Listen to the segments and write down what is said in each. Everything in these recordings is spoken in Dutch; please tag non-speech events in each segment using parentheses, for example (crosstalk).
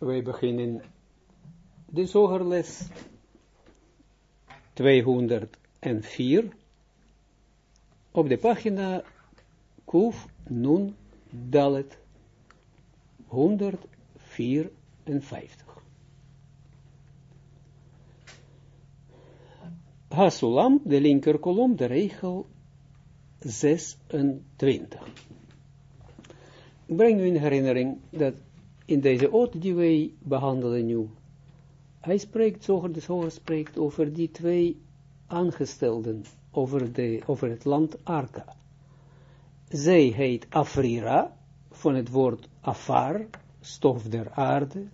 wij beginnen de zogerles 204 op de pagina Kuf Nun Dalet 154. Hasulam, de linker kolom, de regel 26. Ik breng u in herinnering dat in deze oot die wij behandelen nu, hij spreekt, zoger de zoger spreekt over die twee aangestelden over, de, over het land Arka. Zij heet Afrira, van het woord afar, stof der aarde.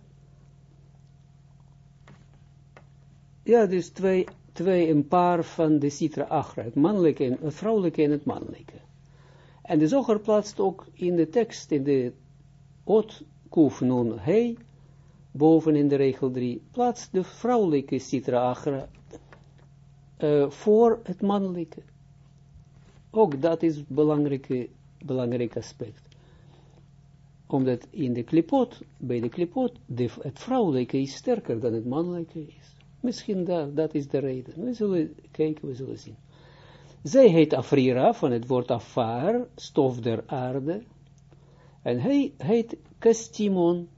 Ja, dus twee, twee, een paar van de Sitra Achra, het mannelijke en het vrouwelijke en het mannelijke. En de zoger plaatst ook in de tekst, in de Ot Kuf Nun Hei, boven in de regel 3, plaatst de vrouwelijke Sitra Achra uh, voor het mannelijke. Ook dat is een belangrijk aspect. Omdat in de klipot, bij de klipot, het vrouwelijke is sterker dan het mannelijke is. Misschien dat, dat is de reden. We zullen kijken, we zullen zien. Zij heet Afrira, van het woord afar, stof der aarde. En hij heet Kastimon.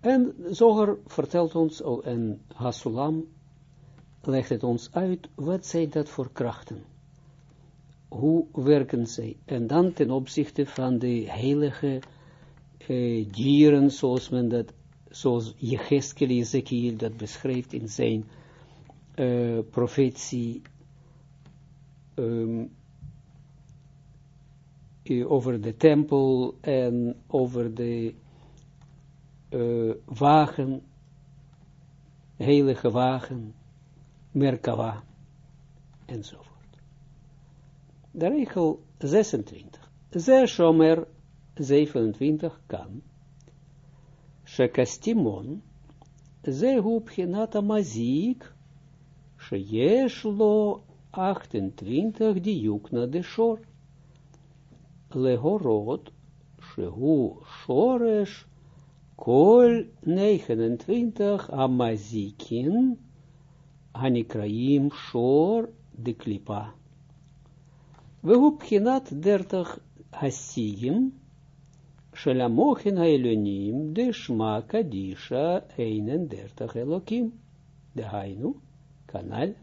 En Zoger vertelt ons, oh, en Hasulam legt het ons uit, wat zijn dat voor krachten? Hoe werken zij? En dan ten opzichte van de heilige eh, dieren, zoals men dat, zoals Jecheskel Ezekiel dat beschrijft in zijn uh, profetie um, over de tempel en over de uh, wagen, heilige wagen, Merkava, enzovoort. De regel 26. Ze shomer 27 kan. Shekastimon, ze mazik, sheyesh lo 28 diukna de shor. Legorot, shehu shoresh Kol 29 Amazikin Hanikraim Shor de Klipa. We hupchinat 30 Hasiyim Shalamochin Hailonim de Shma Kadisha 31 Elokim. De Hainu, kanal.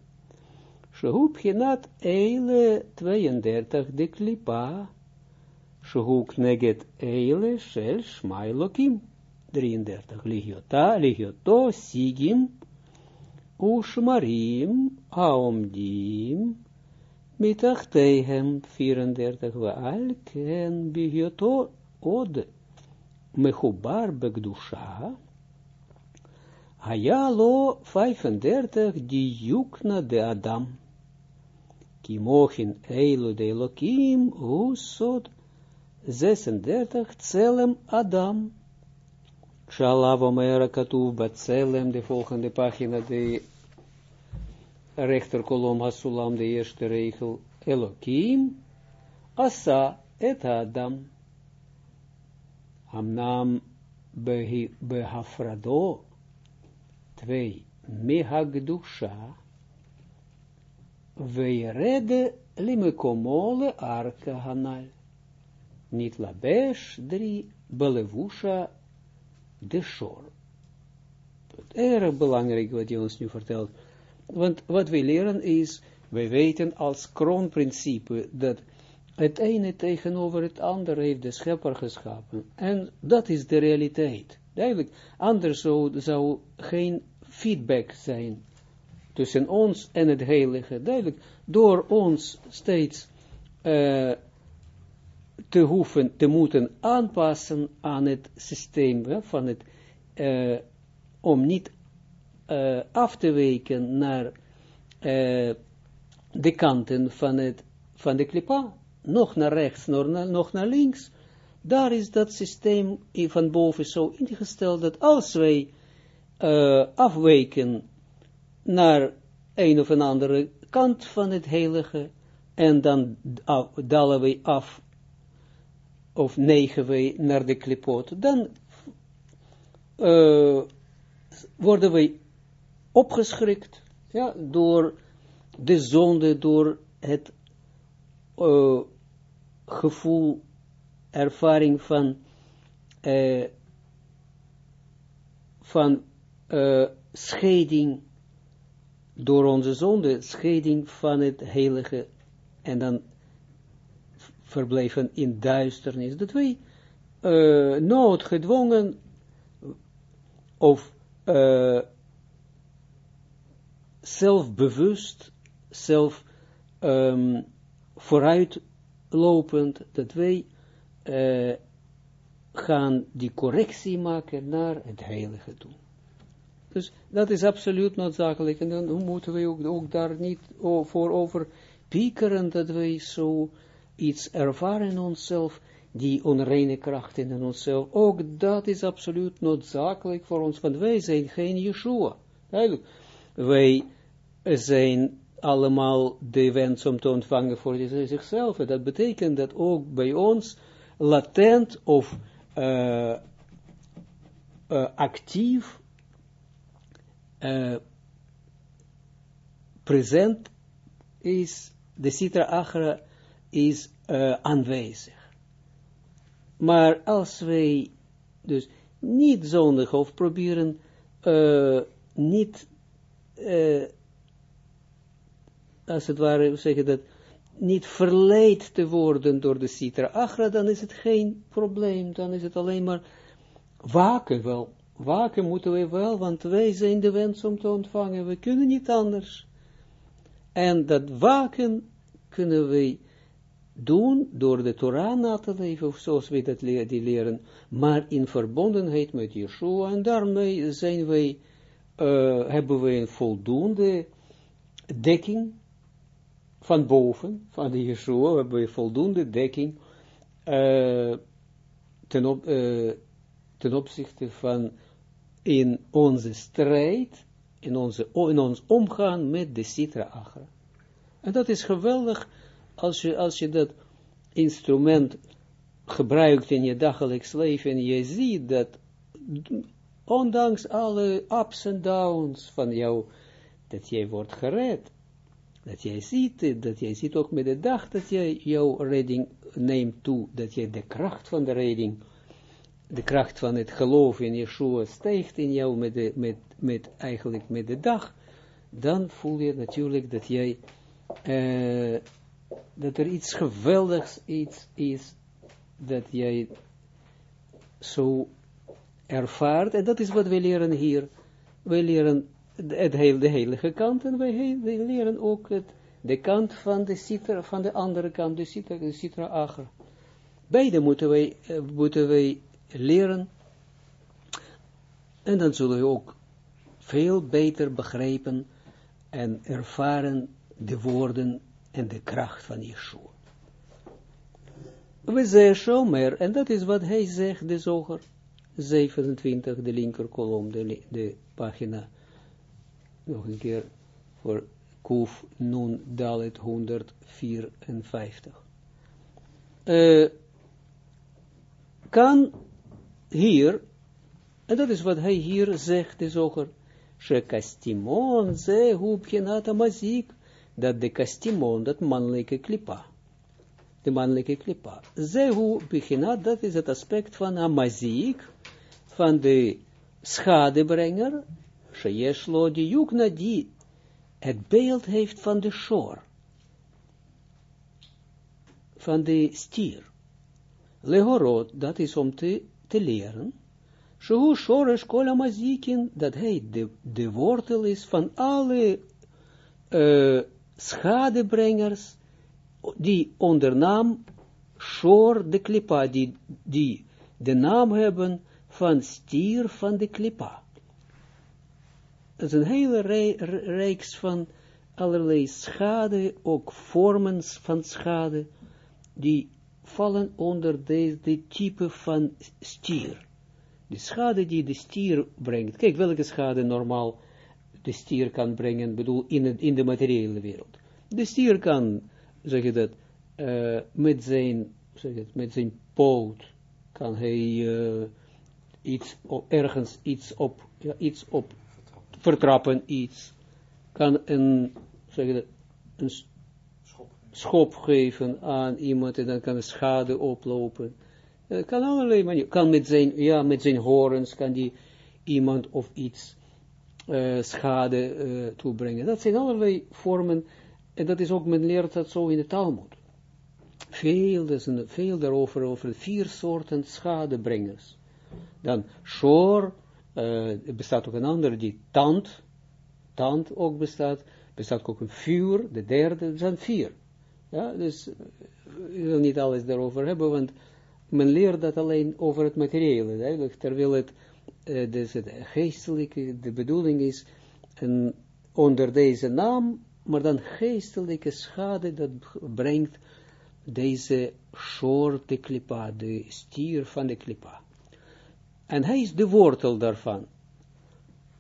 Shehupchinat Eile 32 de Neget Eile Shel Shma Elokim. 33. Ligiota, ligioto, sigim, ushmarim, aomdim, mitachtehem, 34. Waal, ken bigioto, od, mechubar begdusha, Hayalo 35, die jukna de Adam. Kimochin eilu de Elohim, usod 36, tselem Adam. Shalav Omer Katuv Batselem, de volgende pagina, de rechterkolom Hasulam, de eerste regel, Elohim, Asa et Adam, Amnam Behafrado, twee, Mehagdusha, Veirede limekomole arka hanal, niet labesh, drie, Belevusha de shor. Erg belangrijk wat je ons nu vertelt. Want wat wij leren is, wij weten als kroonprincipe dat het ene tegenover het andere heeft de schepper geschapen. En dat is de realiteit. Duidelijk, anders zou, zou geen feedback zijn tussen ons en het heilige. Duidelijk, door ons steeds uh, te hoeven, te moeten aanpassen aan het systeem van het, uh, om niet uh, af te wijken naar uh, de kanten van, het, van de klipa, nog naar rechts, nog naar links, daar is dat systeem van boven zo ingesteld dat als wij afwijken naar een of een andere kant van het heilige, en dan dalen wij af of negen wij naar de klipot, dan uh, worden wij opgeschrikt, ja, door de zonde, door het uh, gevoel, ervaring van, uh, van scheiding door onze zonde, scheiding van het heilige, en dan verblijven in duisternis, dat wij uh, noodgedwongen of uh, zelfbewust, zelf um, vooruitlopend, dat wij uh, gaan die correctie maken naar het heilige toe. Dus dat is absoluut noodzakelijk. En dan moeten we ook, ook daar niet voor over piekeren dat wij zo iets ervaren in onszelf, die onreine kracht in onszelf. Ook dat is absoluut noodzakelijk voor ons, want wij zijn geen Yeshua. Wij zijn allemaal de wens om te ontvangen voor zichzelf. Dat betekent dat ook bij ons latent of uh, actief uh, present is, de Sitra Achra is aanwezig. Maar als wij dus niet zondig of proberen uh, niet, uh, als het ware zeggen dat, niet verleid te worden door de Sitra Achra, dan is het geen probleem, dan is het alleen maar waken wel. Waken moeten wij wel, want wij zijn de wens om te ontvangen, we kunnen niet anders. En dat waken kunnen wij doen door de Torah na te leven, of zoals we dat le die leren, maar in verbondenheid met Yeshua, en daarmee zijn wij, uh, hebben wij een voldoende dekking van boven, van de Yeshua, hebben we voldoende dekking uh, ten, op, uh, ten opzichte van in onze strijd, in, onze, in ons omgaan met de Sitra Achra. En dat is geweldig, als je, als je dat instrument gebruikt in je dagelijks leven en je ziet dat ondanks alle ups en downs van jou, dat jij wordt gered, dat jij ziet, dat jij ziet ook met de dag dat jij jouw redding neemt toe, dat jij de kracht van de redding, de kracht van het geloof in Yeshua stijgt in jou met, de, met, met eigenlijk met de dag, dan voel je natuurlijk dat jij uh, dat er iets geweldigs iets is dat jij zo ervaart, en dat is wat we leren hier. We leren het hele, de heilige kant, en wij, leren ook het, de kant van de citra, van de andere kant, de citra, de citra acher. Beide moeten wij, uh, moeten wij leren, en dan zullen we ook veel beter begrijpen en ervaren de woorden en de kracht van Yeshua. We zeggen Shomer, en dat is wat hij zegt, de zoger, 27, de linker kolom, de, de pagina, nog een keer, voor Kuf Nun Dalet 154. Uh, kan hier, en dat is wat hij hier zegt, de zoger, Shekastimon ze hubchenat amazik, dat de kastimon, dat mannelijke klipa, de mannelijke klipa, ze hubchenat, dat is het aspect van amazik, van de schadebrenger, sheyeshlo die yukna, die het beeld heeft van de shor, van de stier. Legorot, dat is om te, te leren, Shehu Shoresh Kol Amazikin, dat hij de, de wortel is van alle uh, schadebrengers, die onder naam Shor de Klippa, die, die de naam hebben van stier van de Klippa. Het is een hele reeks van allerlei schade, ook vormen van schade, die vallen onder deze type van stier de schade die de stier brengt. Kijk, welke schade normaal de stier kan brengen, bedoel, in, het, in de materiële wereld. De stier kan, zeg je dat, uh, met zijn zeg het, met zijn poot, kan hij uh, iets, ergens iets op, ja, iets op vertrappen, iets, kan een, zeg het, een schop. schop geven aan iemand en dan kan er schade oplopen. Uh, kan allerlei manieren, kan met zijn, ja, met zijn horens, kan die iemand of iets uh, schade uh, toebrengen. Dat zijn allerlei vormen, en dat is ook, men leert dat zo in de Talmud. Veel, dus veel daarover, over vier soorten schadebrengers. Dan shor, uh, bestaat ook een ander, die tand, tand ook bestaat, bestaat ook een vuur, de derde, zijn vier. Ja, dus ik wil niet alles daarover hebben, want men leert dat alleen over het materiële, terwijl het uh, dus geestelijke, de bedoeling is, een, onder deze naam, maar dan geestelijke schade dat brengt deze soort de klipa, de stier van de klipa. En hij is de wortel daarvan.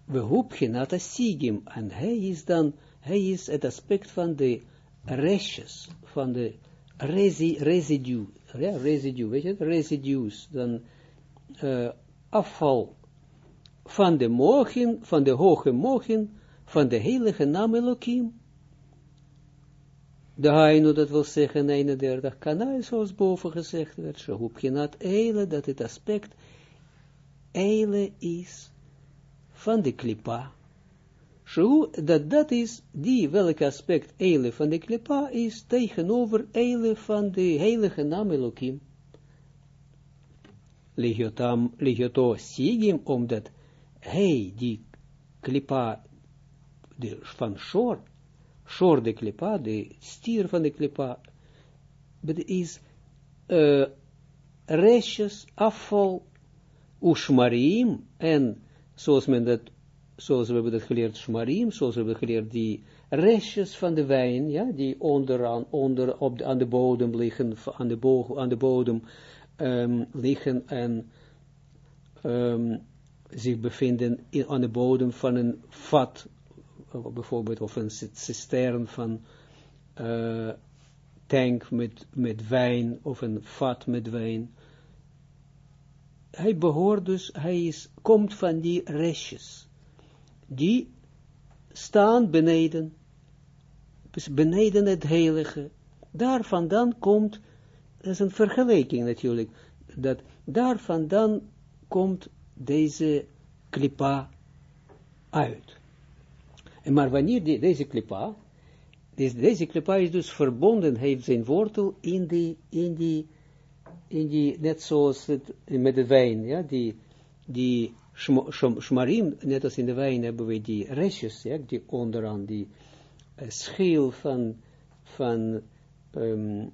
We hoepje nata sigim, en hij is dan, hij is het aspect van de restjes, van de resi, residue, ja, residue, weet je, residues, dan uh, afval van de mogen, van de hoge mogen, van de heilige naam Elohim. De Hainu, dat wil zeggen, 31 kanaal, zoals boven gezegd werd, Shahubkinat Eile, dat het aspect Eile is van de klipa. Shehu, dat dat is, die welke aspect Eile van de klipa is, tegenover Eile van de heilige naam Elohim. Ligiotam, ligioto sigim, omdat hij, die klipa de, van Shor, Shor de klipa, de stier van de klipa, is uh, restjes, afval, ushmarim, en zoals men dat, zoals we hebben dat geleerd, shmarim, zoals we hebben geleerd, die restjes van de wijn, ja, die onderaan, onder, op de, aan de bodem liggen, aan de, bodem um, liggen en um, zich bevinden in, aan de bodem van een vat, bijvoorbeeld, of een cistern van uh, tank met, met wijn, of een vat met wijn. Hij behoort dus, hij is, komt van die restjes, die staan beneden, dus beneden het heilige. Daar vandaan komt, dat is een vergelijking natuurlijk, dat daar vandaan komt deze klipa uit. En maar wanneer die, deze klipa, deze, klipa is dus verbonden, heeft zijn wortel in die, in die, in die net zoals met de wijn, ja, die, die shmarim, net als in de wijn hebben we die restjes, ja, die onderaan, die uh, schil van, van, um,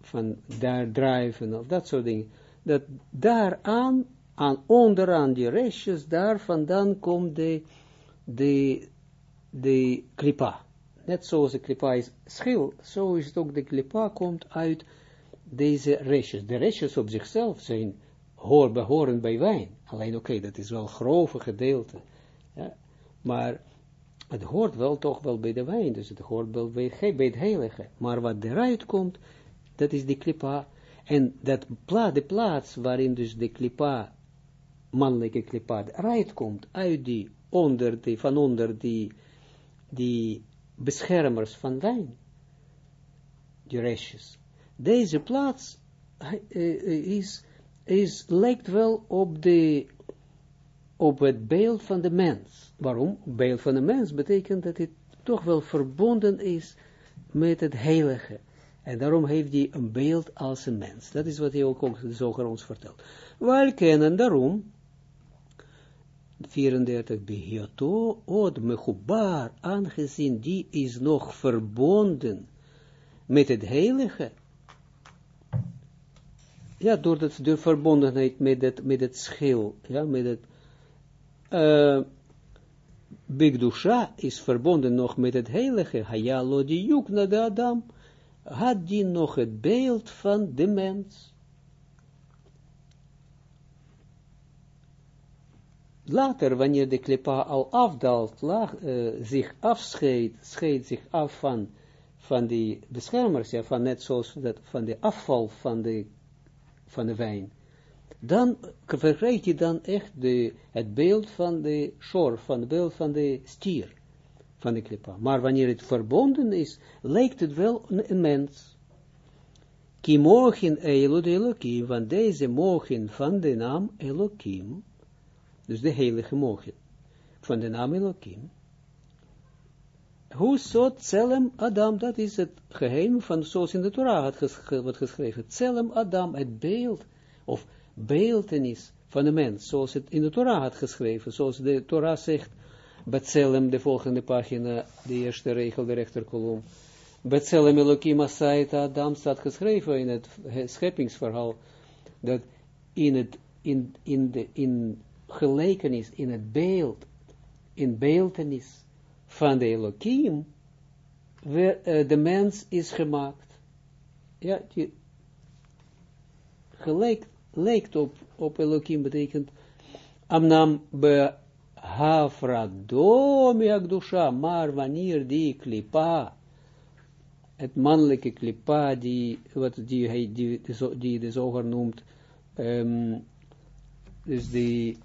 van daar drijven, of dat soort dingen, dat daaraan aan onderaan die restjes, daar vandaan komt de, de, de klipa. Net zoals de klipa is schil, zo is het ook de klipa komt uit deze restjes. De restjes op zichzelf zijn, hoor, behoren bij wijn. Alleen oké, dat is wel grove gedeelte. Maar het hoort wel toch wel bij de wijn, dus het hoort wel bij, bij het heilige. Maar wat eruit komt, dat is de klipa. En dat pla, de plaats waarin dus de klipa mannelijke klipaat eruit komt uit die, onder die, van onder die, die beschermers van wijn, die restjes. Deze plaats uh, is, is, lijkt wel op, de, op het beeld van de mens. Waarom? Beeld van de mens betekent dat het toch wel verbonden is met het heilige. En daarom heeft hij een beeld als een mens. Dat is wat hij ook, zoger ons vertelt. Wij kennen daarom 34, Behioto, od mechubar, aangezien die is nog verbonden met het heilige. Ja, door de verbondenheid met het, met het schil, ja, met het, uh, Bigdusha is verbonden nog met het heilige, Hayalo di Yukna de Adam, had die nog het beeld van de mens. Later, wanneer de klipa al afdaalt, laag, uh, zich afscheidt, scheidt zich af van, van die beschermers, ja, van net zoals dat, van de afval van de van de wijn, dan verkrijg je dan echt de, het beeld van de shor, van het beeld van de stier, van de klippa. Maar wanneer het verbonden is, lijkt het wel een, mens. Ki mochin Elod Elohim, want deze mochin van de naam Elohim, dus de heilige mochin, van de naam Elohim, hoe zot Tselem Adam, dat is het geheim van, zoals in de Torah wordt geschreven, Tselem Adam, het beeld, of beeltenis van de mens, zoals het in de Torah had geschreven, zoals de Torah zegt, Betselem, de volgende pagina, de eerste regel, de rechterkolom, Betselem Elohim Asait Adam staat geschreven in het scheppingsverhaal, dat in het, in, in de, in gelijkenis, in het beeld, in beeltenis, van de Elohim, uh, de mens is gemaakt. Ja, die gelijk, lijkt op, op Elohim, betekent, amnam be hafradom yakdusha, maar wanneer die klipa, het mannelijke klipa, die, wat die, hij, die, die, die de zoger noemt, um, dus die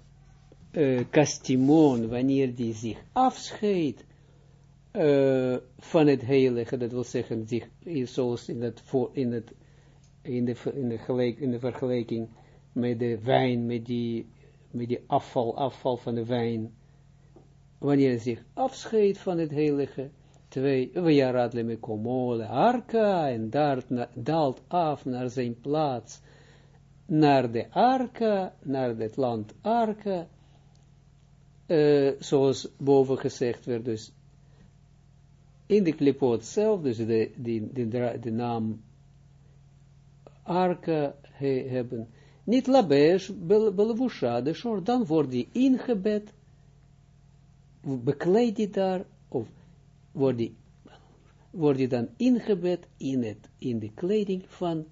kastimon, wanneer die zich afscheidt van het heilige, dat wil zeggen, zich, zoals in, het, in, het, in, de, in, de in de vergelijking met de wijn, met die, met die afval, afval van de wijn, wanneer hij zich afscheidt van het heilige, twee, Vajarat le mekomole arka, en daalt af naar zijn plaats, naar de arka, naar het land arka, uh, zoals boven gezegd werd, dus in de klipot zelf, dus de, die, de, de naam arka he, hebben, niet labesh, belevusha, de short, dan wordt die ingebed, bekleed die daar, of wordt die, wordt die dan ingebed in, het, in de kleding van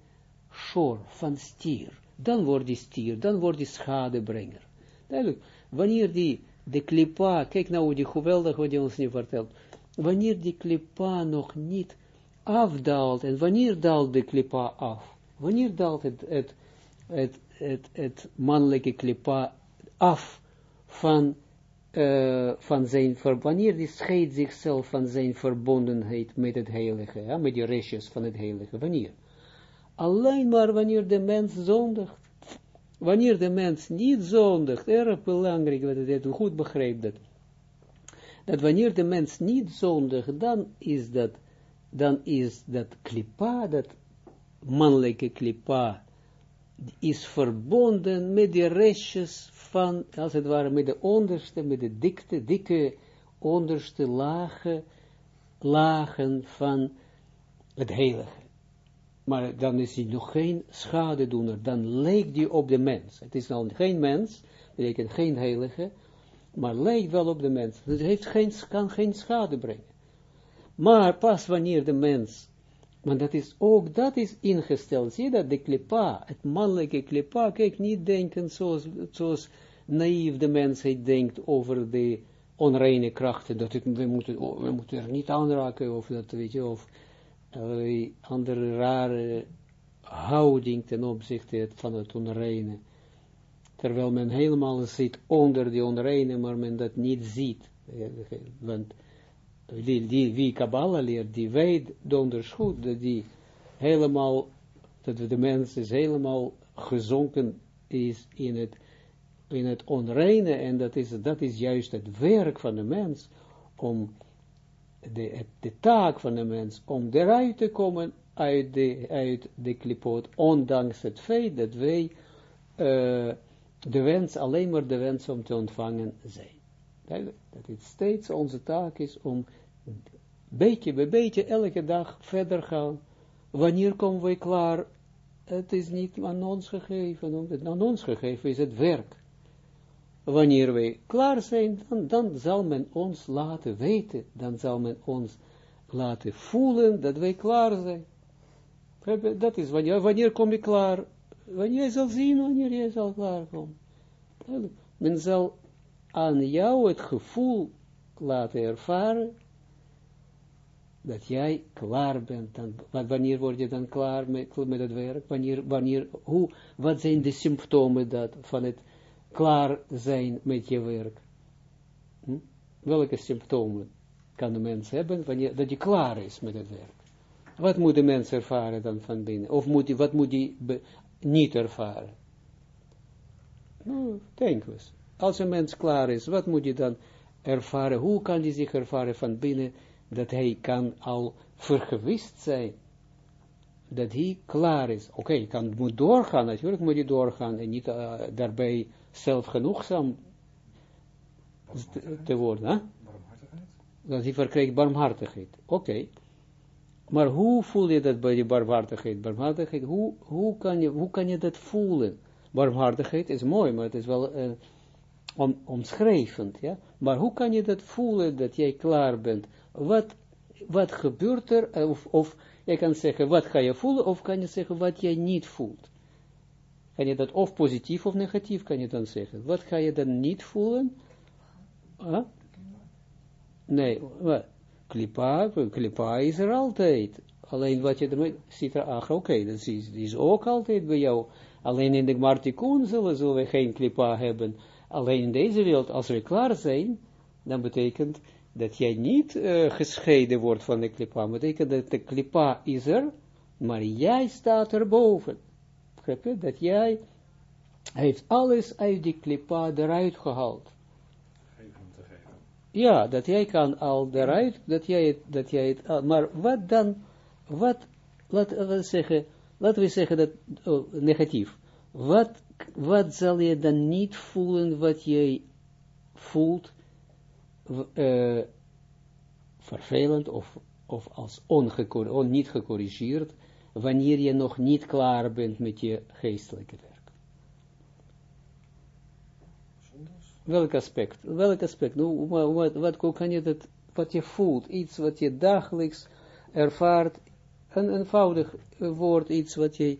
shor, van stier. Dan wordt die stier, dan wordt die schadebrenger. Duidelijk, wanneer die, de klipa, kijk nou die geweldig wat hij ons nu vertelt, wanneer die klipa nog niet afdaalt, en wanneer daalt de klipa af? Wanneer daalt het, het, het, het, het mannelijke klipa af van, uh, van zijn, wanneer die scheidt zichzelf van zijn verbondenheid met het heilige, ja, met die restjes van het heilige, wanneer? Alleen maar wanneer de mens zondigt. Wanneer de mens niet zondigt, erg belangrijk, dat het goed begrijpt dat dat wanneer de mens niet zondigt, dan is dat, dan is dat klipa, dat mannelijke klipa, is verbonden met de restjes van, als het ware, met de onderste, met de dikte, dikke onderste lagen, lagen van het heilige. Maar dan is hij nog geen schadedoener, dan lijkt hij op de mens. Het is dan geen mens, betekent geen heilige, maar lijkt wel op de mens. Het heeft geen, kan geen schade brengen. Maar pas wanneer de mens, want dat is ook, dat is ingesteld, zie je dat, de klipa, het mannelijke klipa, kijk, niet denken zoals, zoals naïef de mensheid denkt over de onreine krachten, dat we, moeten, we moeten er niet aanraken, of dat, weet je, of uh, andere rare houding ten opzichte van het onreine terwijl men helemaal zit onder die onreine, maar men dat niet ziet. Want die, die, wie Kabbalah leert, die weet donders goed, dat die helemaal, dat de mens is helemaal gezonken is in het, in het onreine, en dat is, dat is juist het werk van de mens, om de, de taak van de mens, om eruit te komen uit de, uit de klipoot, ondanks het feit dat wij uh, de wens, alleen maar de wens om te ontvangen zijn. Dat het steeds onze taak is om beetje bij beetje elke dag verder gaan. Wanneer komen we klaar? Het is niet aan ons gegeven. Aan ons gegeven is het werk. Wanneer wij klaar zijn, dan, dan zal men ons laten weten. Dan zal men ons laten voelen dat wij klaar zijn. Dat is wanneer, wanneer kom je klaar? Wanneer je zal zien, wanneer je zal klaarkomen. Men zal aan jou het gevoel laten ervaren, dat jij klaar bent, dan, wanneer word je dan klaar met, met het werk, wanneer, wanneer, hoe, wat zijn de symptomen dat, van het klaar zijn met je werk? Hm? Welke symptomen kan de mens hebben, wanneer, dat je klaar is met het werk? Wat moet de mens ervaren dan van binnen? Of moet die, wat moet hij niet ervaren? Nou, denk eens. Als een mens klaar is, wat moet je dan ervaren? Hoe kan hij zich ervaren van binnen dat hij kan al vergewist zijn? Dat hij klaar is. Oké, okay, kan moet doorgaan, natuurlijk moet je doorgaan en niet uh, daarbij zelfgenoegzaam te, te worden. Hè? Dat hij verkrijgt barmhartigheid. Oké. Maar hoe voel je dat bij die barmhartigheid? Barmhartigheid, hoe, hoe, kan, je, hoe kan je dat voelen? Barmhartigheid is mooi, maar het is wel uh, om, omschrijvend, ja. Maar hoe kan je dat voelen, dat jij klaar bent? Wat, wat gebeurt er? Of, of je kan zeggen, wat ga je voelen? Of kan je zeggen, wat jij niet voelt? Kan je dat of positief of negatief, kan je dan zeggen. Wat ga je dan niet voelen? Nee, wat? Klipa, klipa is er altijd. Alleen wat je ermee ziet ach, oké, dat is, is ook altijd bij jou. Alleen in de Martikoen zullen, zullen we geen klipa hebben. Alleen in deze wereld, als we klaar zijn, dan betekent dat jij niet uh, gescheiden wordt van de klipa. Betekent dat de klipa is er, maar jij staat erboven. Begrijp je? Dat jij heeft alles uit die klipa eruit gehaald. Ja, dat jij kan al eruit, dat jij het, dat jij het, maar wat dan, wat, laten we zeggen, laten we zeggen dat, oh, negatief, wat, wat zal je dan niet voelen wat jij voelt, uh, vervelend of, of als on, niet gecorrigeerd, wanneer je nog niet klaar bent met je geestelijke werk. Welk aspect? Welk aspect? Nou, wat, wat, wat kan je dat, wat je voelt, iets wat je dagelijks ervaart, een eenvoudig woord, iets wat je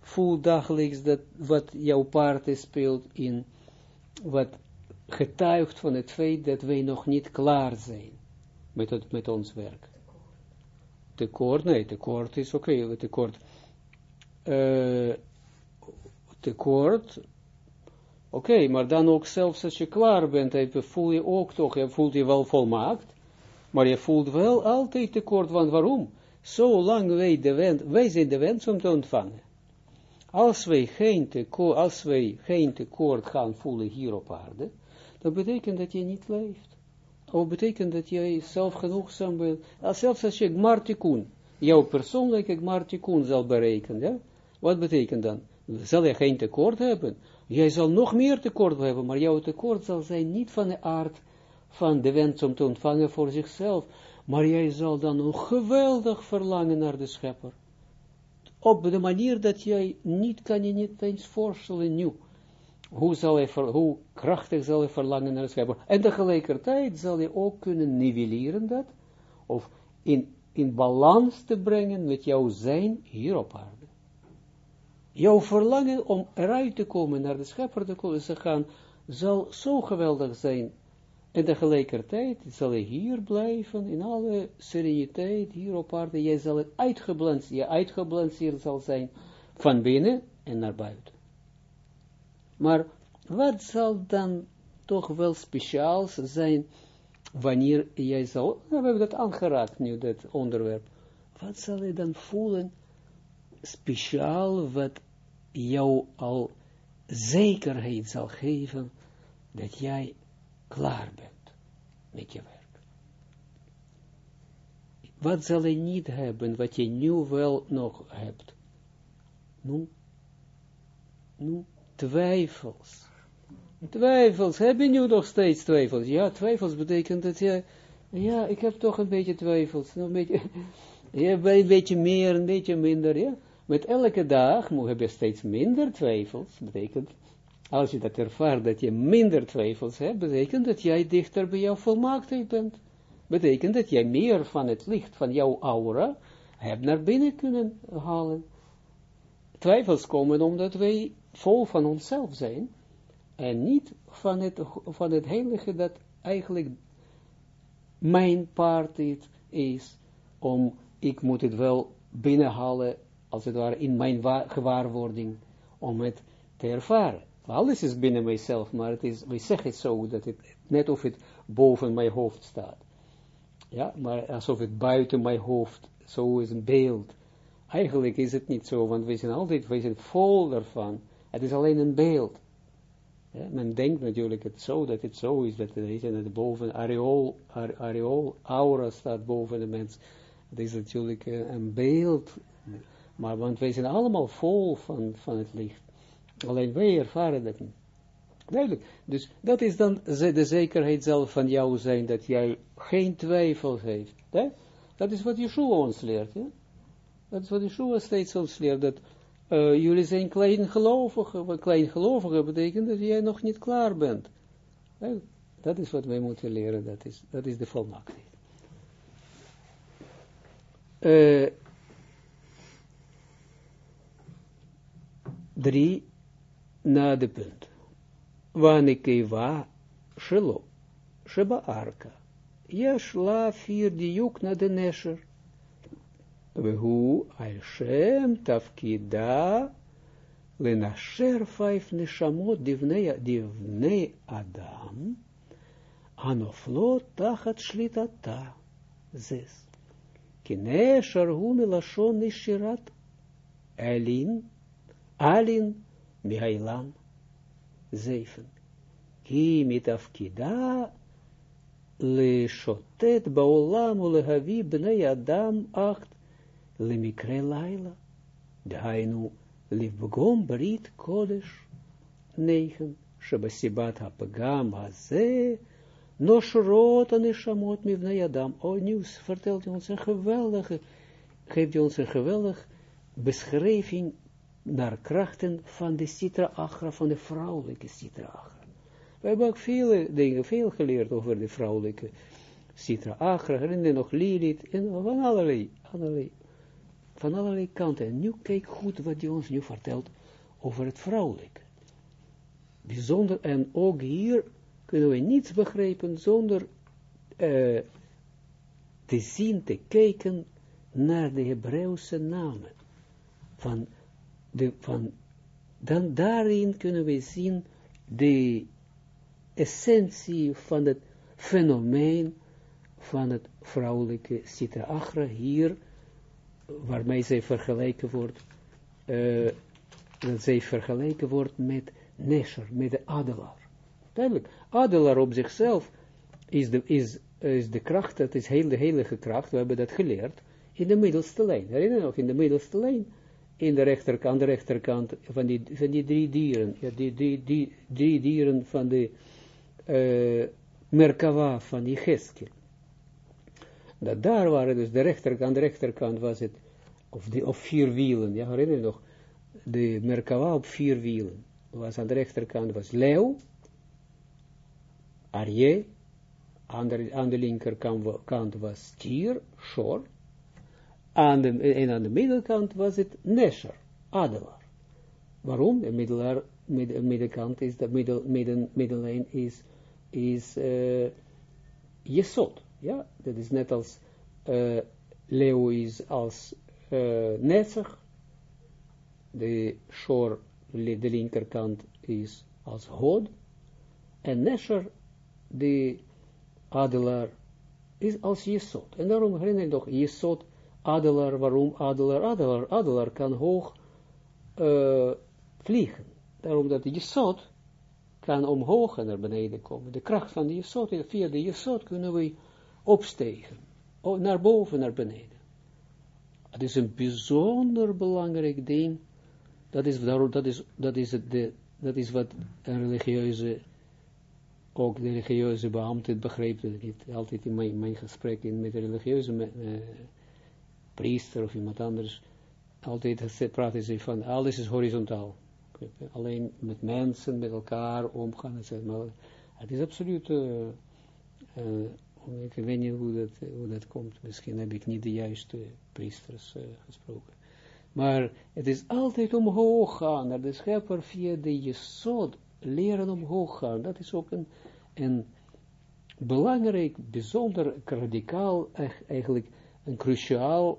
voelt dagelijks, dat wat jouw paard speelt in, wat getuigt van het feit dat wij nog niet klaar zijn met, het, met ons werk. Tekort, nee, tekort is oké, okay, tekort. Uh, tekort, Oké, maar dan ook zelfs als je klaar bent, voel je ook toch, je voelt je wel volmaakt, maar je voelt wel altijd tekort, want waarom? Zolang wij, de wens, wij zijn de wens om te ontvangen. Als wij, geen tekort, als wij geen tekort gaan voelen hier op aarde, dan betekent dat je niet leeft. Of betekent dat jij zelfgenoegzaam bent. Zelfs als je Gmartikun, jouw persoonlijke Gmartikun zal berekenen, ja? wat betekent dan? Zal je geen tekort hebben? Jij zal nog meer tekort hebben, maar jouw tekort zal zijn niet van de aard van de wens om te ontvangen voor zichzelf, maar jij zal dan een geweldig verlangen naar de schepper. Op de manier dat jij niet, kan je niet eens voorstellen nu. Hoe, hoe krachtig zal je verlangen naar de schepper. En tegelijkertijd zal je ook kunnen nivelleren dat, of in, in balans te brengen met jouw zijn hier op aarde jouw verlangen om eruit te komen, naar de schepper te komen, gaan, zal zo geweldig zijn. En tegelijkertijd zal je hier blijven, in alle sereniteit, hier op aarde, jij zal het uitgeblanced, je uitgeblanceerd zal zijn, van binnen en naar buiten. Maar wat zal dan toch wel speciaals zijn, wanneer jij zal, nou, we hebben dat aangeraakt nu, dat onderwerp, wat zal je dan voelen, speciaal, wat jou al zekerheid zal geven dat jij klaar bent met je werk. Wat zal je niet hebben, wat je nu wel nog hebt? Nu, nu twijfels. Twijfels, heb je nu nog steeds twijfels? Ja, twijfels betekent dat je, ja, ik heb toch een beetje twijfels, een beetje, (laughs) ja, een beetje meer, een beetje minder, ja met elke dag heb je steeds minder twijfels, betekent, als je dat ervaart, dat je minder twijfels hebt, betekent dat jij dichter bij jouw volmaaktheid bent. Betekent dat jij meer van het licht van jouw aura hebt naar binnen kunnen halen. Twijfels komen omdat wij vol van onszelf zijn, en niet van het, van het heilige dat eigenlijk mijn paard is, om, ik moet het wel binnenhalen, als het ware, in mijn gewaarwording, om het te ervaren. Alles is binnen mijzelf, maar het is, we zeggen het zo, dat het, net of het boven mijn hoofd staat. Ja, maar alsof het buiten mijn hoofd, zo is een beeld. Eigenlijk is het niet zo, want we zijn altijd, we zijn vol daarvan. Het is alleen een beeld. Ja, men denkt natuurlijk het zo, dat het zo is, dat het boven, areool, areool, aura staat boven de mens. Het is natuurlijk een beeld, maar want wij zijn allemaal vol van, van het licht. Alleen wij ervaren dat niet. Duidelijk. Dus dat is dan de zekerheid zelf van jou zijn, dat jij geen twijfel heeft. Hè? Dat is wat Yeshua ons leert. Ja? Dat is wat Yeshua steeds ons leert, dat uh, jullie zijn kleingelovigen. Wat kleingelovigen betekent dat jij nog niet klaar bent. Dat is wat wij moeten leren, dat is, dat is de volmaaktheid. Uh, drie, na de punt. Wanikeva shelo, sheba arka. Yesh la vier diuk na de nesher. Wehu al shem tafkida lenasher vijf neshamot divnei adam anoflot tachat shlitata. Zes. Kine sharhu melashon nishirat elin, alin mihailan. Zeven. Ki mitafkida shotet baolam ulehavi bnei adam acht lemikre laila, dainu livgom brit kodesh, negen, shabasibat hapagam haze, no shrot an ishamot mivnei adam. O, nieuws vertelt hij ons een geweldige, geeft hij ons een geweldig beschrijving naar krachten van de Sitra Achra, van de vrouwelijke Sitra Achra. We hebben ook veel dingen, veel geleerd over de vrouwelijke Sitra Achra, herinner nog Lilith, en van allerlei, allerlei van allerlei kanten. En nu kijk goed wat hij ons nu vertelt over het vrouwelijke. Bijzonder, en ook hier kunnen we niets begrijpen zonder uh, te zien, te kijken naar de Hebreeuwse namen. Van de, van, dan daarin kunnen we zien de essentie van het fenomeen van het vrouwelijke Sitra Achra hier waarmee zij vergeleken wordt, uh, dat zij vergeleken wordt met Nesher, met de adelaar. Duidelijk, adelaar op zichzelf is de, is, is de kracht, dat is heel, de heilige kracht, we hebben dat geleerd, in de middelste lijn. Herinner je nog, in de middelste lijn, in de rechterkant, aan de rechterkant van die, van die drie dieren, ja, die, die, die drie dieren van de uh, Merkava van die Geskel dat daar waren dus de rechterkant, aan de rechterkant was het, of, de, of vier wielen, ja, herinner je nog, de Merkava op vier wielen, was aan de rechterkant was leeuw, arje, aan de, aan de linkerkant was stier, shor, aan de, en aan de middelkant was het nesher, adelaar. Waarom? De middelaar, middelkant is, de middel, midden, middellijn is, is uh, jesot. Ja, dat is net als uh, is als uh, netzig, de shore, de linkerkant is als hod, en nesher, de adelaar, is als jesot. En daarom herinner je toch, jesot, adelaar, waarom adelaar, adelaar, adelaar kan hoog uh, vliegen. Daarom dat jesot kan omhoog en naar beneden komen. De kracht van de jesot, via de jesot kunnen we opstegen, naar boven, naar beneden. Het is een bijzonder belangrijk ding, dat is, dat is, dat is, de, dat is wat een religieuze, ook de religieuze beambte begreep, dat niet altijd in mijn, mijn gesprekken met de religieuze uh, priester of iemand anders, altijd praten ze van, alles is horizontaal. Alleen met mensen, met elkaar omgaan, maar het is absoluut uh, uh, ik weet niet hoe dat, hoe dat komt. Misschien heb ik niet de juiste priesters uh, gesproken. Maar het is altijd omhoog gaan, naar de schepper via de jesod, leren omhoog gaan. Dat is ook een, een belangrijk, bijzonder radicaal, eigenlijk een cruciaal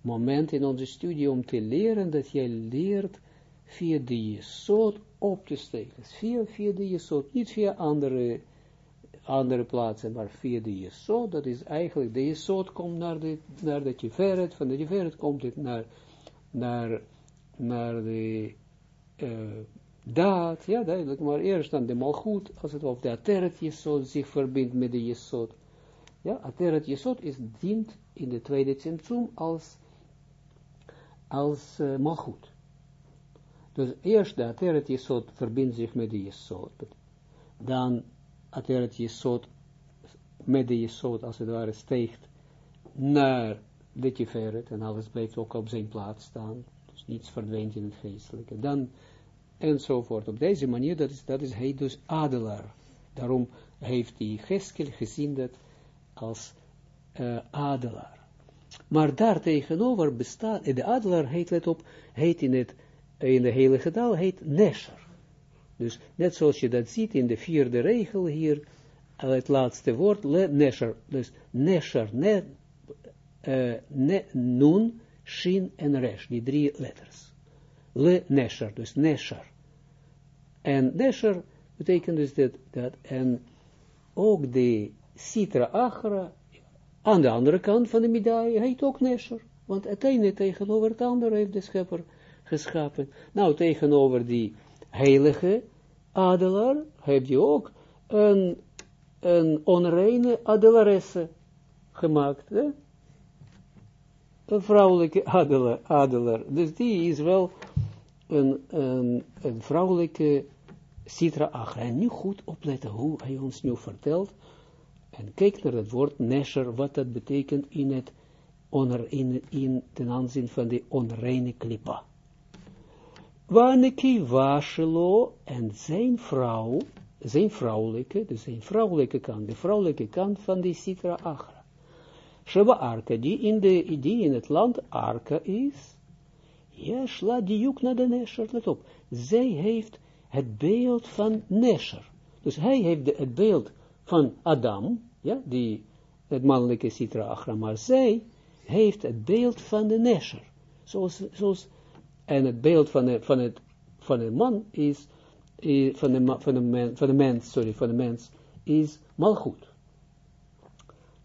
moment in onze studie om te leren dat jij leert via de jesot op te steken. Via, via de jesot, niet via andere, andere plaatsen, maar via de jesot, dat is eigenlijk, de jesot komt naar de, naar de tiferet, van de tiferet komt het naar, naar, naar de uh, daad, ja duidelijk, maar eerst dan de malgoed, als het op de ateret jesot zich verbindt met de jesot. Ja, ateret jesot is dient in de tweede centrum als, als uh, malgoed. Dus eerst de ateret jesot verbindt zich met de jesot. Dan ateret met de jesot, als het ware, steegt naar de tiferet en alles blijft ook op zijn plaats staan. Dus niets verdwijnt in het geestelijke. Dan enzovoort. Op deze manier, dat is, dat is hij dus adelaar. Daarom heeft die Geskel gezien dat als uh, adelaar. Maar daar tegenover bestaat, de adelaar heet, let op, heet in, het, in de heilige taal, heet Nesher. Dus net zoals je dat ziet in de vierde regel hier, het laatste woord, le, Nesher. Dus Nesher, ne, uh, ne, Nun, Shin en Resh, die drie letters. Le Nesher, dus Nesher. En Nesher betekent dus dat, dat en ook de Sitra Achra, aan de andere kant van de medaille, heet ook Nesher. Want het ene tegenover het andere heeft de schepper geschapen. Nou, tegenover die heilige adelaar, heb je ook een, een onreine adelaresse gemaakt. Hè? Een vrouwelijke adelaar. Dus die is wel een, een, een vrouwelijke Sitra Achra. En nu goed opletten hoe hij ons nu vertelt. En kijk naar het woord Nesher, wat dat betekent in het in, in ten aanzien van de onreine klippa. Waneki washelo en zijn vrouw, zijn vrouwelijke, dus zijn vrouwelijke kant, de vrouwelijke kant van die Sitra Achra. Sheba Arka, die in, de, die het land Arka is, Jeshla diuk naar de Nesher, let op, zij heeft het beeld van Nesher. Dus hij heeft de, het beeld van Adam, ja, die, het mannelijke Sitra Achra, maar zij heeft het beeld van de Nesher. Zoals, zoals, en het beeld van, de, van, het, van een man is, van, de, van, de man, van de mens, sorry, van de mens, is malgoed.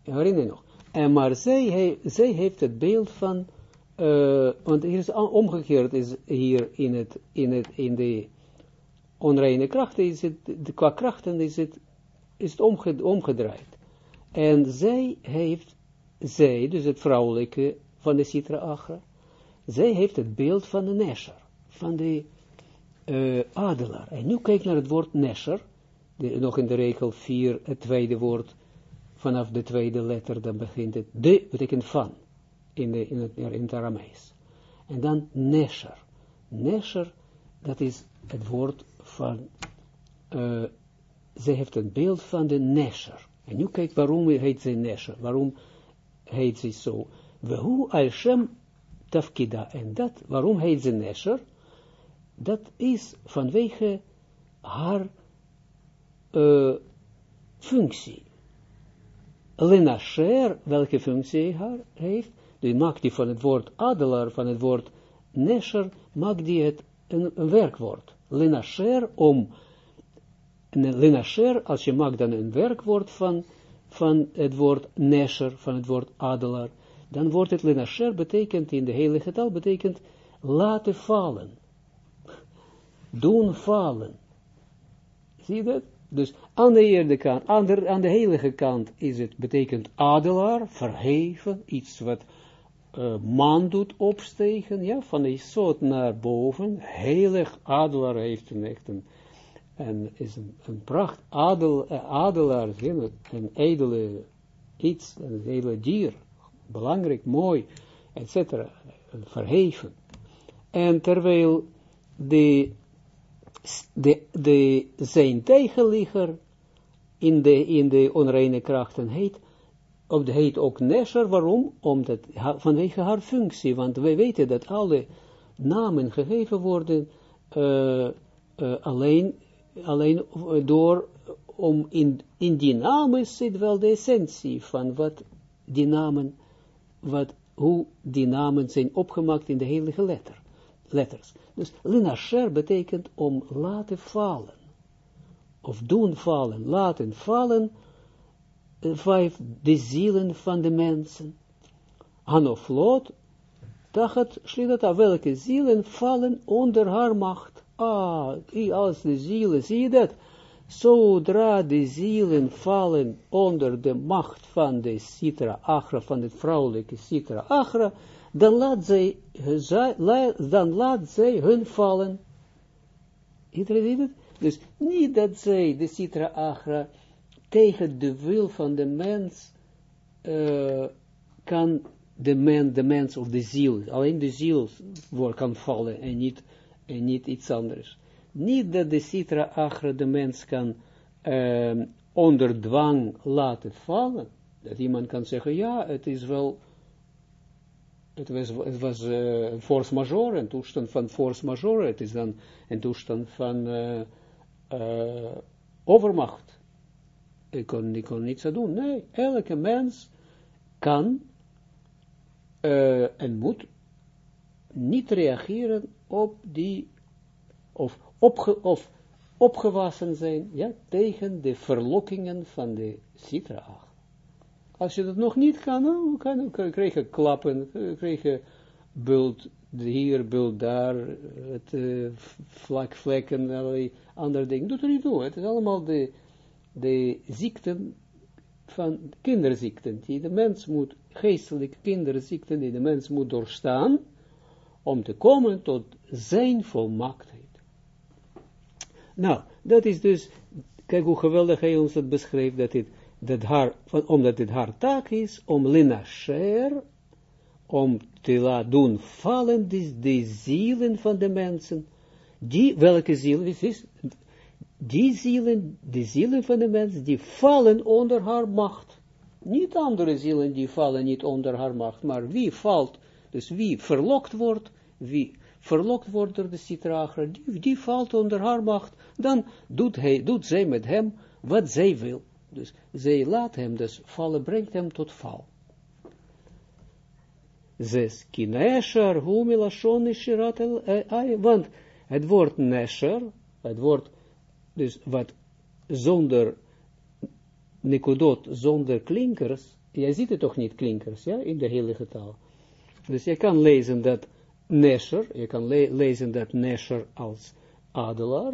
Herinner je nog? En maar zij, zij heeft het beeld van, uh, want hier is omgekeerd, is hier in, het, in, het, in de onreine krachten, is het, de, qua krachten is het, is het omgedraaid. En zij heeft, zij, dus het vrouwelijke van de Sitra Achra, zij heeft het beeld van de Nesher, van de uh, adelaar. En nu kijk naar het woord Nesher, nog in de regel 4, het tweede woord, vanaf de tweede letter, dan begint het, de betekent van, in, de, in het, in het Aramees. En dan Nesher. Nesher, dat is het woord van, uh, zij heeft een beeld van de Nesher. En nu kijk waarom heet ze Nesher, waarom heet ze zo. Wehu al-Shem tafkida. En dat, waarom heet ze Nesher? Dat is vanwege haar uh, functie. Lenasher, welke functie haar heeft, die maakt die van het woord adelaar, van het woord Nesher, maakt die het een, een werkwoord. Lenasher, om, Lenasher, als je maakt dan een werkwoord van, van het woord Nesher, van het woord adelaar, dan wordt het Lenasher betekent in de heilige taal, betekent laten vallen. Doen vallen. Zie je dat? Dus aan de ene kant, aan de, aan heilige kant is het, betekent adelaar, verheven, iets wat uh, man doet opstegen, ja, van de soort naar boven, heilig adelaar heeft een echt een, en is een, pracht, adel, uh, adelaar, een edele iets, een edele dier, belangrijk, mooi, etc., verheven. En terwijl de, de, de zijn tegenligger in de, in de onreine krachten heet, op de heet ook Nesher, waarom? Omdat, vanwege haar functie, want wij weten dat alle namen gegeven worden uh, alleen, alleen door, om in, in die namen zit wel de essentie van wat die namen wat, hoe die namen zijn opgemaakt in de heilige letter, letters. Dus linasher betekent om laten vallen. Of doen vallen, laten vallen, uh, vijf, de zielen van de mensen. Hanoflot, tachat shlidata, welke zielen vallen onder haar macht. Ah, als de zielen, zie je dat? Zodra de zielen vallen onder de macht van de Sitra Achra, van het vrouwelijke Sitra Achra, dan laat zij, dan laat zij hun vallen. Iedereen ziet het? Dus niet dat zij, de Sitra Achra, tegen de wil van de mens, uh, kan de, men, de mens of de ziel, alleen de ziel kan vallen en niet, en niet iets anders. Niet dat de citra achter de mens kan uh, onder dwang laten vallen. Dat iemand kan zeggen, ja, het is wel, het was, het was uh, force majeure, een toestand van force majeure, het is dan een toestand van uh, uh, overmacht. Ik kon, ik kon niets aan doen. Nee, elke mens kan en moet niet reageren op die, of opge, of opgewassen zijn, ja, tegen de verlokkingen van de citra. Als je dat nog niet kan, dan kan, krijg je klappen, krijg je bult hier, bult daar, het uh, vlak vlekken, allerlei andere dingen. Doet er niet toe, het is allemaal de, de ziekten van kinderziekten, die de mens moet, geestelijke kinderziekten, die de mens moet doorstaan, om te komen tot zijn volmaaktheid. Nou, dat is dus, kijk hoe geweldig hij ons dat beschrijft, dat, het, dat haar, omdat het haar taak is, om Lina Sher, om te laten doen vallen die, de zielen van de mensen, die, welke ziel is, is die zielen, de zielen van de mensen, die vallen onder haar macht. Niet andere zielen die vallen niet onder haar macht, maar wie valt, dus wie verlokt wordt, wie verlokt wordt door de citragra, die, valt onder haar macht, dan doet, hij, doet zij met hem wat zij wil. Dus zij laat hem dus vallen, brengt hem tot val. Zes, kinesher, humila, shon, nishirat, want het woord nesher, het woord, dus wat zonder nikodot, zonder klinkers, jij ziet het toch niet klinkers, ja, in de heilige taal. Dus je kan lezen dat Nesher, je kan le lezen dat Nesher als adelaar,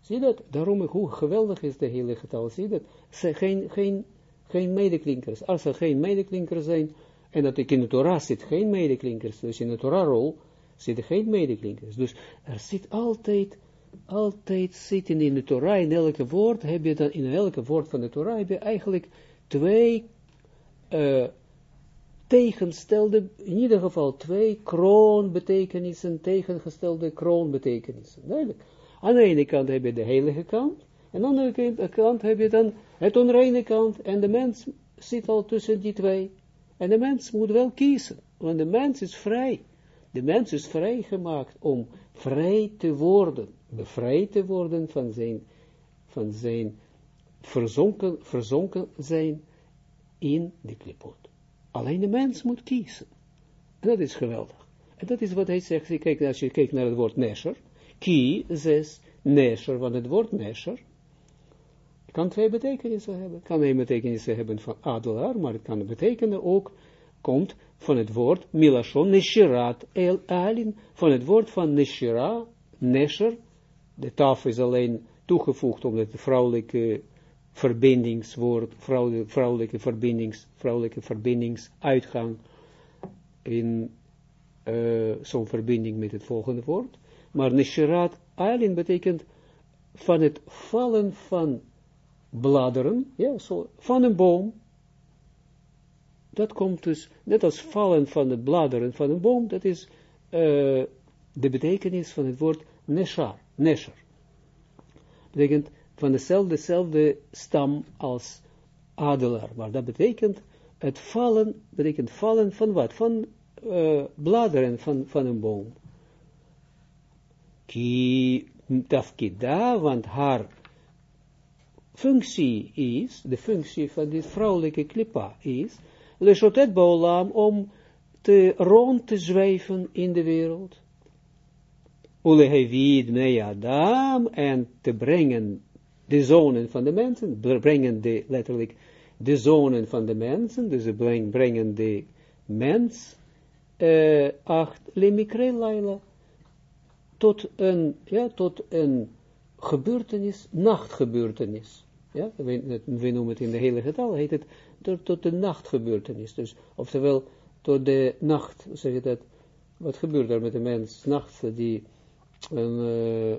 zie dat? Daarom, hoe geweldig is de heilige taal, zie dat? Ze, geen, geen, geen medeklinkers. Als er geen medeklinkers zijn, en dat ik in de Torah zit geen medeklinkers, dus in de Torah-rol zitten geen medeklinkers. Dus er zit altijd, altijd zitten in de Torah, in elke woord, heb je dan, in elke woord van de Torah, heb je eigenlijk twee uh, tegenstelde, in ieder geval twee kroonbetekenissen, tegengestelde kroonbetekenissen. Duidelijk. Aan de ene kant heb je de heilige kant, en aan de andere kant heb je dan het onreine kant, en de mens zit al tussen die twee. En de mens moet wel kiezen, want de mens is vrij. De mens is vrijgemaakt om vrij te worden, bevrijd te worden van zijn, van zijn verzonken, verzonken zijn in de klipot. Alleen de mens moet kiezen. En dat is geweldig. En dat is wat hij zegt, kijk, als je kijkt naar het woord nesher, ki, zes, nesher, want het woord nesher, kan twee betekenissen hebben. Het kan een betekenissen hebben van adelaar, maar het kan betekenen ook, komt van het woord milashon, neshirat, el alin, van het woord van neshira, nesher, de taf is alleen toegevoegd omdat de vrouwelijke verbindingswoord, vrouwelijke, vrouwelijke verbindings, vrouwelijke verbindingsuitgang in uh, zo'n verbinding met het volgende woord. Maar Nesherat Ailin betekent van het vallen van bladeren, ja, zo, van een boom. Dat komt dus, net als vallen van de bladeren van een boom, dat is uh, de betekenis van het woord Neshar, Nesher. Betekent van dezelfde, stam als adelaar. Maar dat betekent, het vallen, betekent vallen van wat? Van uh, bladeren van, van een boom. Ki tafkida, want haar functie is, de functie van dit vrouwelijke klippa is, leshotet baolam, om te rond te zwijven in de wereld. Ulehevid me Adam, en te brengen de zonen van de mensen, brengen de, letterlijk, de zonen van de mensen, dus ze brengen de mens, uh, acht, laila, tot een, ja, tot een gebeurtenis, nachtgebeurtenis. Ja, we, noemen het in de hele getal, heet het tot, tot de nachtgebeurtenis. Dus, oftewel, tot de nacht, zeg je dat, wat gebeurt er met de mens, nachts, die, een, uh,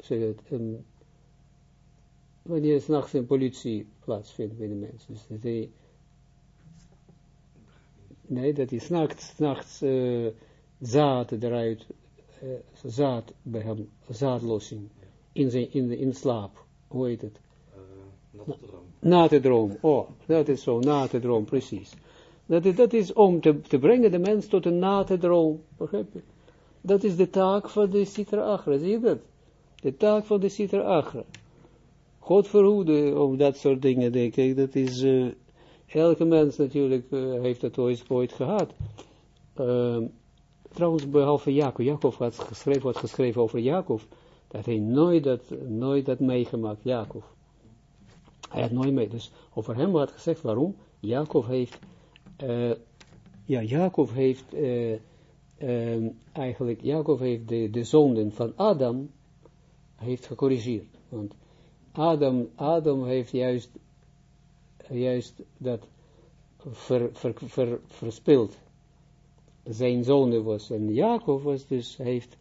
zeg het, een, wanneer s'nachts een politie plaatsvindt bij de mens. Dus die, nee, dat is nachts, nachts uh, zaad eruit, uh, zaad bij hem, zaadlossing, in, zijn, in, in slaap, hoe heet het? Uh, na de droom, oh, dat is zo, na de droom, precies. Dat is, dat is om te, te brengen de mens tot een nate droom, begrijp je? Dat is de taak van de Sitra Achra, zie je dat? De taak van de Sitra Achra. God verhoede om dat soort dingen, denk ik. Dat is, uh, elke mens natuurlijk uh, heeft dat ooit, ooit gehad. Uh, trouwens, behalve Jacob. Jacob had geschreven, wat geschreven over Jacob. Dat hij nooit dat, nooit dat meegemaakt, Jacob. Hij had nooit mee. Dus over hem had gezegd waarom. Jacob heeft, uh, ja, Jacob heeft, um, eigenlijk, Jacob heeft de, de zonden van Adam, heeft gecorrigeerd. Want Adam, Adam heeft juist, juist dat ver, ver, ver, verspild. Zijn zoon was, en Jacob was dus, heeft,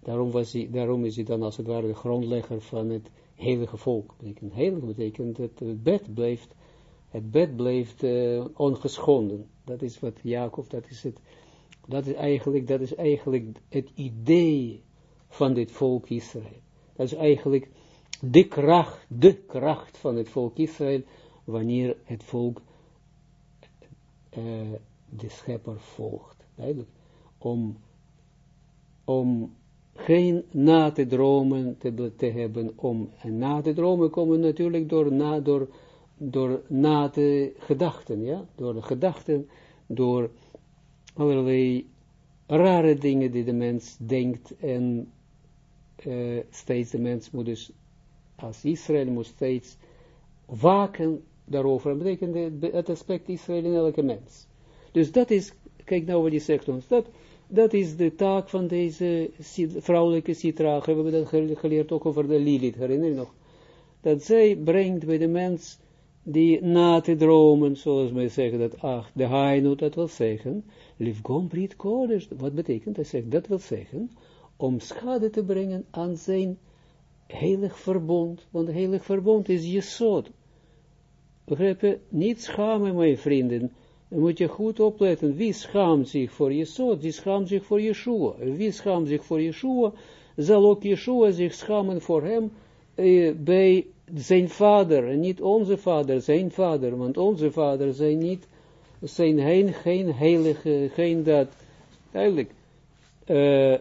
daarom, was hij, daarom is hij dan als het ware de grondlegger van het heilige volk. Betekent, heilig betekent dat het bed blijft, het bed blijft uh, ongeschonden. Dat is wat Jacob, dat is het, dat is eigenlijk, dat is eigenlijk het idee van dit volk Israël. Dat is eigenlijk de kracht, de kracht van het volk Israël, wanneer het volk uh, de schepper volgt. Eigenlijk, om, om geen na te dromen te, hebben, om en na te dromen komen natuurlijk door na, door, door na te gedachten, ja, door de gedachten, door allerlei rare dingen die de mens denkt en uh, steeds de mens moet dus als Israël moet steeds waken daarover. Dat betekent het aspect Israël in elke mens. Dus dat is, kijk nou wat je zegt ons, dat, dat is de taak van deze vrouwelijke citraag. We hebben dat geleerd ook over de Lilith, herinner je nog? Dat zij brengt bij de mens die na te dromen, zoals wij zeggen, dat ach, de Hainu, dat wil zeggen, Livgom Brit Kodesh, wat betekent dat? Zegt, dat wil zeggen, om schade te brengen aan zijn heilig verbond, want heilig verbond is je soort. Begrijp je? Niet schamen, mijn vrienden. Dan moet je goed opletten. Wie schaamt zich voor je soort? Wie schaamt zich voor Yeshua? Wie schaamt zich voor Yeshua? Zal ook Yeshua zich schamen voor hem eh, bij zijn vader. En niet onze vader, zijn vader. Want onze vader zijn niet, zijn geen, geen heilige, geen dat. Duidelijk. Uh,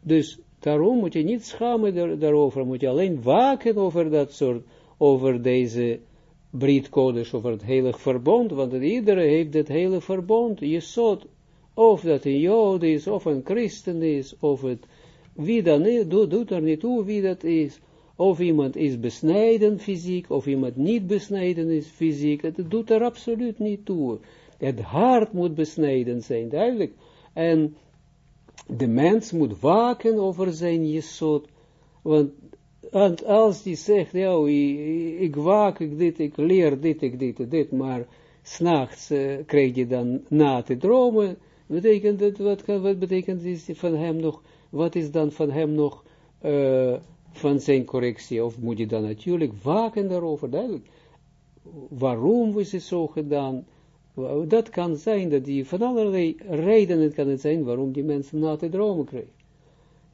dus Daarom moet je niet schamen daarover, moet je alleen waken over dat soort, over deze brietcodes, over het heilig verbond, want iedereen heeft het hele verbond, je zult, of dat een jood is, of een christen is, of het, wie dan is, doet, doet er niet toe wie dat is, of iemand is besnijden fysiek, of iemand niet besnijden is fysiek, het doet er absoluut niet toe. Het hart moet besneden zijn, duidelijk. En de mens moet waken over zijn jesot, want als die zegt, ja, ik, ik waak ik dit, ik leer dit, ik dit, dit, maar s'nachts uh, krijg je dan na te dromen, betekent dat, wat, wat betekent is van hem nog, wat is dan van hem nog uh, van zijn correctie, of moet je dan natuurlijk waken daarover, duidelijk, waarom is het zo gedaan, dat kan zijn dat die van allerlei redenen kan het zijn waarom die mensen na te dromen krijgen.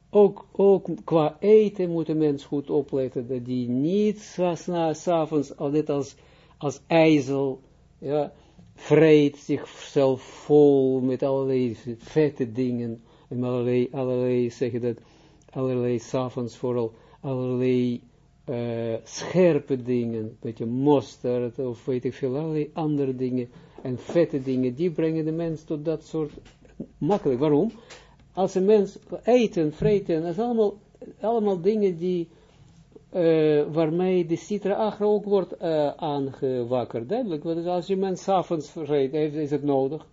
Ook, ook qua eten moet de mens goed opletten, dat die niet s'avonds altijd als, als ijzel, ja, vreet zichzelf vol met allerlei vette dingen, en allerlei, allerlei, zeg je dat, allerlei s'avonds vooral, allerlei uh, scherpe dingen, beetje mosterd, of weet ik veel, allerlei andere dingen, en vette dingen, die brengen de mens tot dat soort, makkelijk. Waarom? Als een mens eten, vreten, dat is allemaal, allemaal dingen die, uh, waarmee de citra agra ook wordt uh, aangewakkerd. Duidelijk, want als je mens avonds vreet, is het nodig.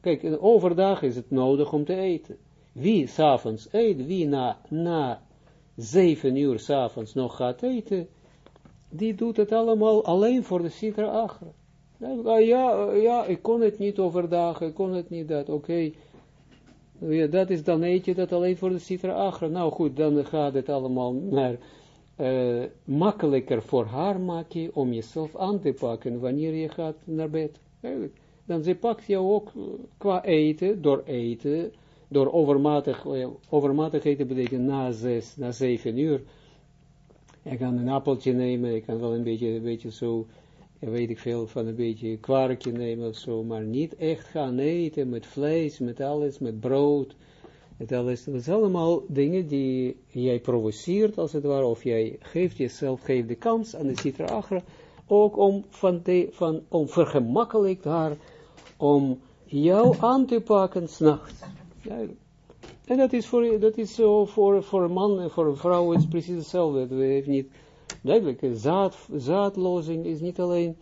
Kijk, overdag is het nodig om te eten. Wie s'avonds eet, wie na, na zeven uur s'avonds nog gaat eten, die doet het allemaal alleen voor de citra agra. Ah, ja, ja, ik kon het niet overdag, ik kon het niet dat, oké. Ja, dat is dan eet je dat alleen voor de citra agra. Nou goed, dan gaat het allemaal naar, uh, makkelijker voor haar maken om jezelf aan te pakken wanneer je gaat naar bed. Dan ze pakt jou ook qua eten, door eten, door overmatig, eh, overmatig eten betekent na zes, na zeven uur. Je kan een appeltje nemen, je kan wel een beetje, een beetje zo, weet ik veel, van een beetje kwarkje nemen of zo, maar niet echt gaan eten met vlees, met alles, met brood, met alles. Dat is allemaal dingen die jij provoceert, als het ware, of jij geeft jezelf, geeft de kans aan de citra agra, ook om, van van, om vergemakkelijkt haar, om jou aan te pakken s'nachts. En dat is, voor, dat is zo voor, voor een man en voor een vrouw is precies hetzelfde. We hebben niet, duidelijk, zaad, zaadlozing is niet alleen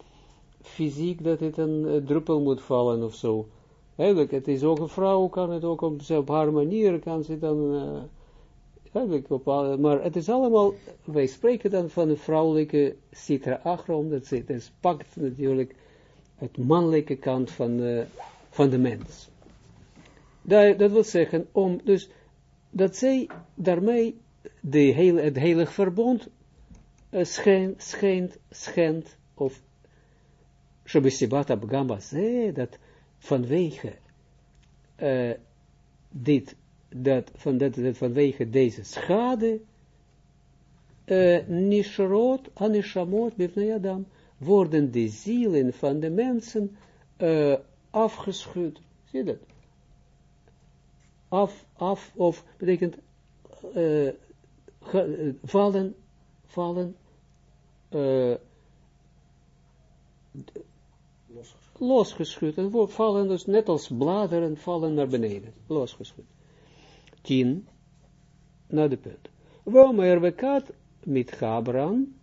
fysiek dat het een druppel moet vallen of zo. Eigenlijk, het is ook een vrouw, kan het ook op, haar manier, kan ze dan, uh, eigenlijk op, maar het is allemaal, wij spreken dan van een vrouwelijke citra agra, omdat het pakt natuurlijk het mannelijke kant van, uh, van de mens. Dat, dat wil zeggen, om, dus, dat zij daarmee de hele, het heilig verbond schijnt, schijnt, schijnt, of Shabbat Abgamba zei, dat vanwege uh, dit, dat, van dat, dat vanwege deze schade, uh, nishrot, anishamot, Adam, worden de zielen van de mensen uh, afgeschud. Zie je dat? af, af, of betekent vallen, vallen, uh, losgeschud. En vallen dus net als bladeren vallen naar beneden, losgeschud. Tien, naar de punt. Womer wekat mit Gabran,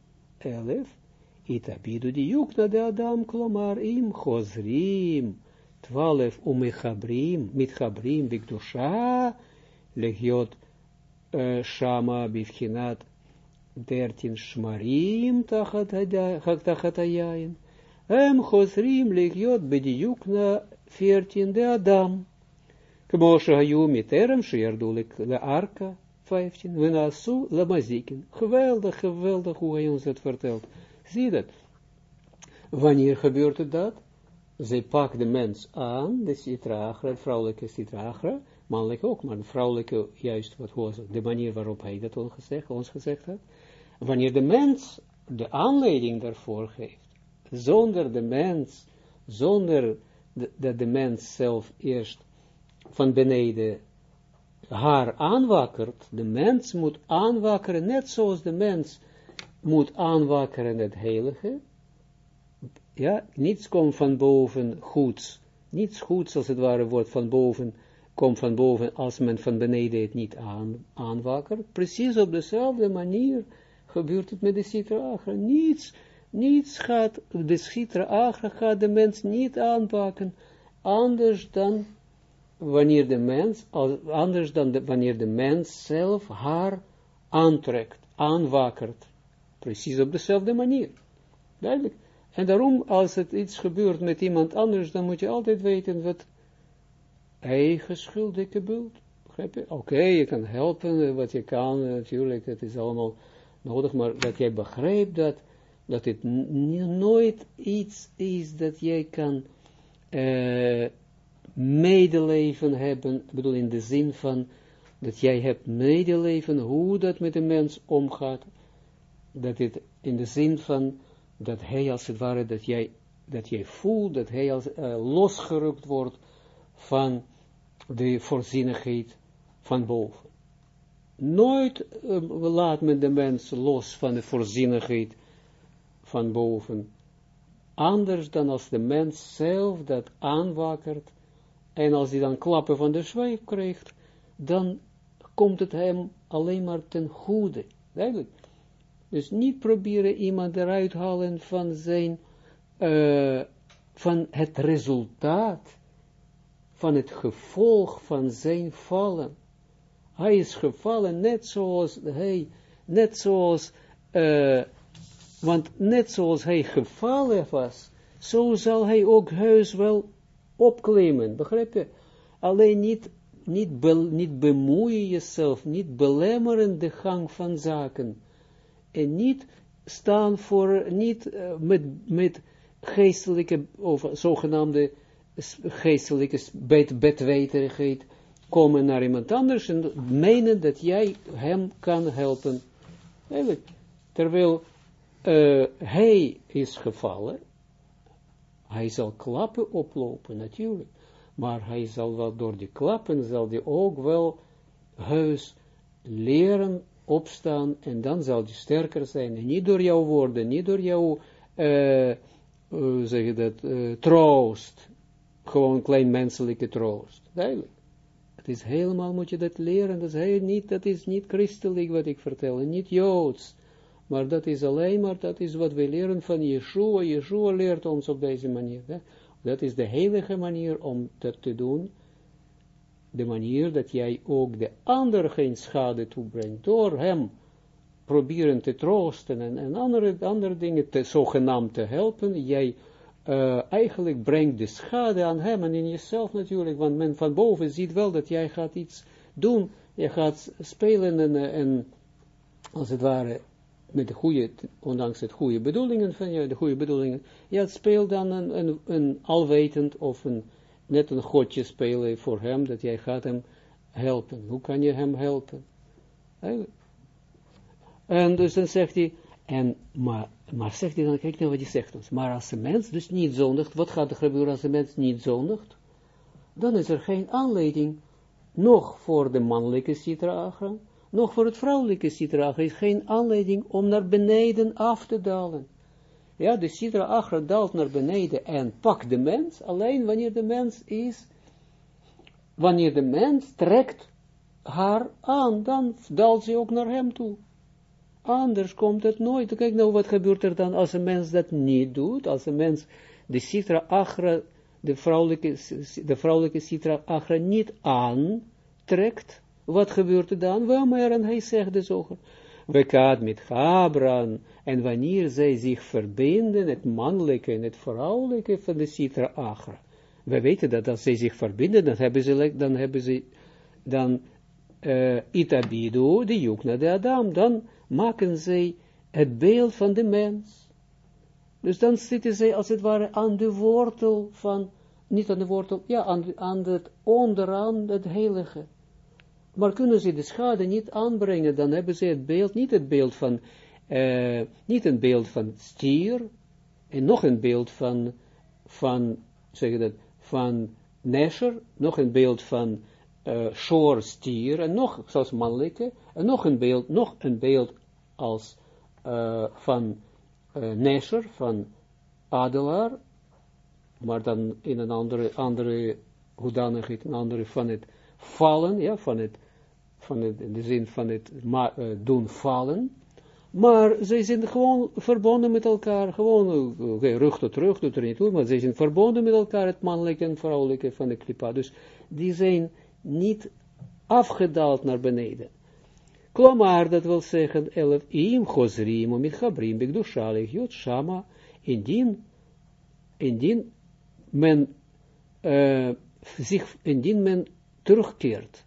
itabidu di yukna de Adam, klomar im chozrim, twaalf umechabrim, mitchabrim, bikdusha, legiot uh, shama bivchinat, 13 shmarim tachatayayin, hem chosrim legiot bediuk na 14 de Adam. Kmo shehayu miterem sheyardu le arka 15, venasu le mazikin. Geweldig, geweldig hoe hij ons dat vertelt. Zie dat. Wanneer gebeurt dat? Zij pakt de mens aan, de citragra, de vrouwelijke citragra, mannelijke ook, maar de vrouwelijke juist, wat was de manier waarop hij dat ons gezegd, ons gezegd had. Wanneer de mens de aanleiding daarvoor geeft, zonder de mens, zonder dat de mens zelf eerst van beneden haar aanwakkert, de mens moet aanwakkeren, net zoals de mens moet aanwakkeren het heilige, ja, niets komt van boven goeds, niets goeds als het ware wordt van boven, komt van boven als men van beneden het niet aan, aanwakkert. Precies op dezelfde manier gebeurt het met de Sitra Agra. Niets, niets gaat, de Sitra Agra gaat de mens niet aanpakken, anders dan wanneer de mens, anders dan wanneer de mens zelf haar aantrekt, aanwakkert. Precies op dezelfde manier. Duidelijk. En daarom, als het iets gebeurt met iemand anders, dan moet je altijd weten wat eigen schuld dikke bult. Begrijp je? Oké, je kan helpen wat je kan, natuurlijk, het is allemaal maar dat jij begrijpt dat, dat het nooit iets is dat jij kan uh, medeleven hebben, ik bedoel in de zin van dat jij hebt medeleven, hoe dat met een mens omgaat, dat het in de zin van dat hij als het ware, dat jij, dat jij voelt, dat hij als uh, losgerukt wordt van de voorzienigheid van boven. Nooit uh, laat men de mens los van de voorzienigheid van boven. anders dan als de mens zelf dat aanwakkert, en als hij dan klappen van de zwijf krijgt, dan komt het hem alleen maar ten goede. Dus niet proberen iemand eruit halen van zijn, uh, van het resultaat, van het gevolg van zijn vallen. Hij is gevallen net zoals hij, net zoals, uh, want net zoals hij gevallen was, zo zal hij ook heus wel opklimmen, begrijp je? Alleen niet, niet, be, niet bemoeien jezelf, niet belemmeren de gang van zaken. En niet staan voor, niet uh, met, met geestelijke, of zogenaamde geestelijke bed, bedweterigheid, komen naar iemand anders en menen dat jij hem kan helpen. Eigenlijk, terwijl uh, hij is gevallen, hij zal klappen oplopen, natuurlijk. Maar hij zal wel door die klappen, zal hij ook wel heus leren opstaan en dan zal hij sterker zijn. Niet door jouw woorden, niet door jouw, uh, zeg je dat, uh, troost. Gewoon klein menselijke troost. Duidelijk. Het is helemaal, moet je dat leren, dat is, niet, dat is niet christelijk wat ik vertel, niet joods. Maar dat is alleen maar, dat is wat we leren van Yeshua. Yeshua leert ons op deze manier. Hè? Dat is de heilige manier om dat te doen. De manier dat jij ook de ander geen schade toebrengt. Door hem proberen te troosten en, en andere, andere dingen te, zogenaamd te helpen. Jij uh, eigenlijk brengt de schade aan hem en in jezelf natuurlijk. Want men van boven ziet wel dat jij gaat iets doen. Je gaat spelen en, en als het ware met de goede, ondanks het goede bedoelingen van je, de goede bedoelingen, het speelt dan een, een, een alwetend of een, net een godje spelen voor hem, dat jij gaat hem helpen. Hoe kan je hem helpen? En dus dan zegt hij, en, maar, maar zegt hij dan, kijk nou wat hij zegt ons, maar als een mens dus niet zondigt, wat gaat er gebeuren als een mens niet zondigt? Dan is er geen aanleiding, nog voor de mannelijke citra nog voor het vrouwelijke citra is geen aanleiding om naar beneden af te dalen. Ja, de citra agra daalt naar beneden en pakt de mens, alleen wanneer de mens is, wanneer de mens trekt haar aan, dan daalt ze ook naar hem toe. Anders komt het nooit. Kijk nou, wat gebeurt er dan als een mens dat niet doet, als een mens de citra agra, de vrouwelijke, de vrouwelijke citra agra niet aantrekt, wat gebeurt er dan? Wamer, en hij zegt dus ook, we kaat met Gabran, en wanneer zij zich verbinden, het mannelijke en het vrouwelijke van de Sitra Agra. We weten dat als zij zich verbinden, dan hebben ze, dan hebben ze, dan, itabido, de Jukna de Adam, dan maken zij het beeld van de mens. Dus dan zitten zij als het ware aan de wortel van, niet aan de wortel, ja, aan, aan het onderaan het heilige. Maar kunnen ze de schade niet aanbrengen, dan hebben ze het beeld, niet het beeld van, uh, niet een beeld van stier, en nog een beeld van, van, zeg dat, van Nesher, nog een beeld van uh, shore stier, en nog, zoals mannelijke, en nog een beeld, nog een beeld als uh, van uh, Nesher, van adelaar, maar dan in een andere, andere hoedanigheid, een andere van het vallen, ja, van het van het, in de zin van het doen vallen, maar zij zijn gewoon verbonden met elkaar, gewoon, rug tot rug, doet er niet toe, maar zij zijn verbonden met elkaar, het mannelijke en vrouwelijke van de klipa, dus die zijn niet afgedaald naar beneden. Klomar, dat wil zeggen, elf, im chosrim, om gabrim, bekdushalig, jot shama, indien, indien men, uh, zich, indien men terugkeert,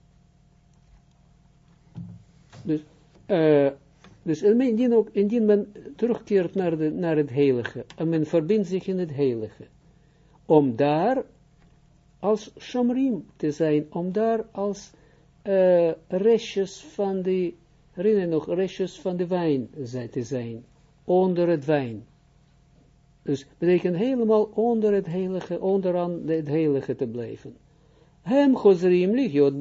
dus, uh, dus indien, ook, indien men terugkeert naar, de, naar het heilige, en men verbindt zich in het heilige, om daar als shamrim te zijn, om daar als uh, restjes van de, herinner nog, restjes van de wijn te zijn, onder het wijn. Dus betekent helemaal onder het heilige, onderaan het heilige te blijven. Hem gozrim ligiot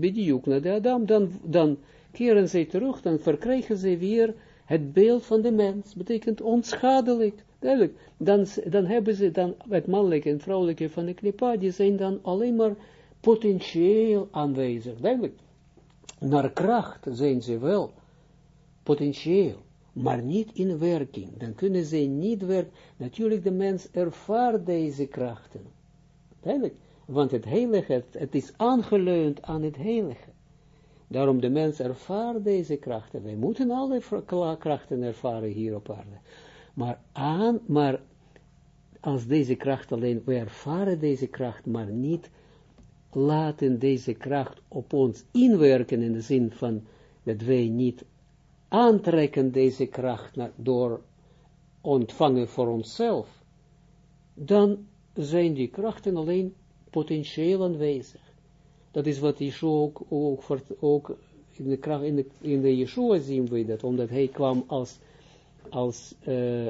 bediuk naar de Adam, dan, dan keren zij terug, dan verkrijgen zij weer het beeld van de mens, betekent onschadelijk, Duidelijk, dan, dan hebben ze dan, het mannelijke en vrouwelijke van de klipa, die zijn dan alleen maar potentieel aanwezig. Duidelijk, naar kracht zijn ze wel potentieel, maar niet in werking. Dan kunnen ze niet werken. Natuurlijk, de mens ervaart deze krachten. Duidelijk, want het heilige, het, het is aangeleund aan het heilige. Daarom de mens ervaart deze krachten. Wij moeten alle krachten ervaren hier op aarde. Maar, aan, maar als deze kracht alleen, we ervaren deze kracht, maar niet laten deze kracht op ons inwerken in de zin van dat wij niet aantrekken deze kracht door ontvangen voor onszelf, dan zijn die krachten alleen potentieel aanwezig. Dat is wat Yeshua ook, ook, ook in, de kracht, in, de, Yeshua zien we dat, omdat hij kwam als, als, uh,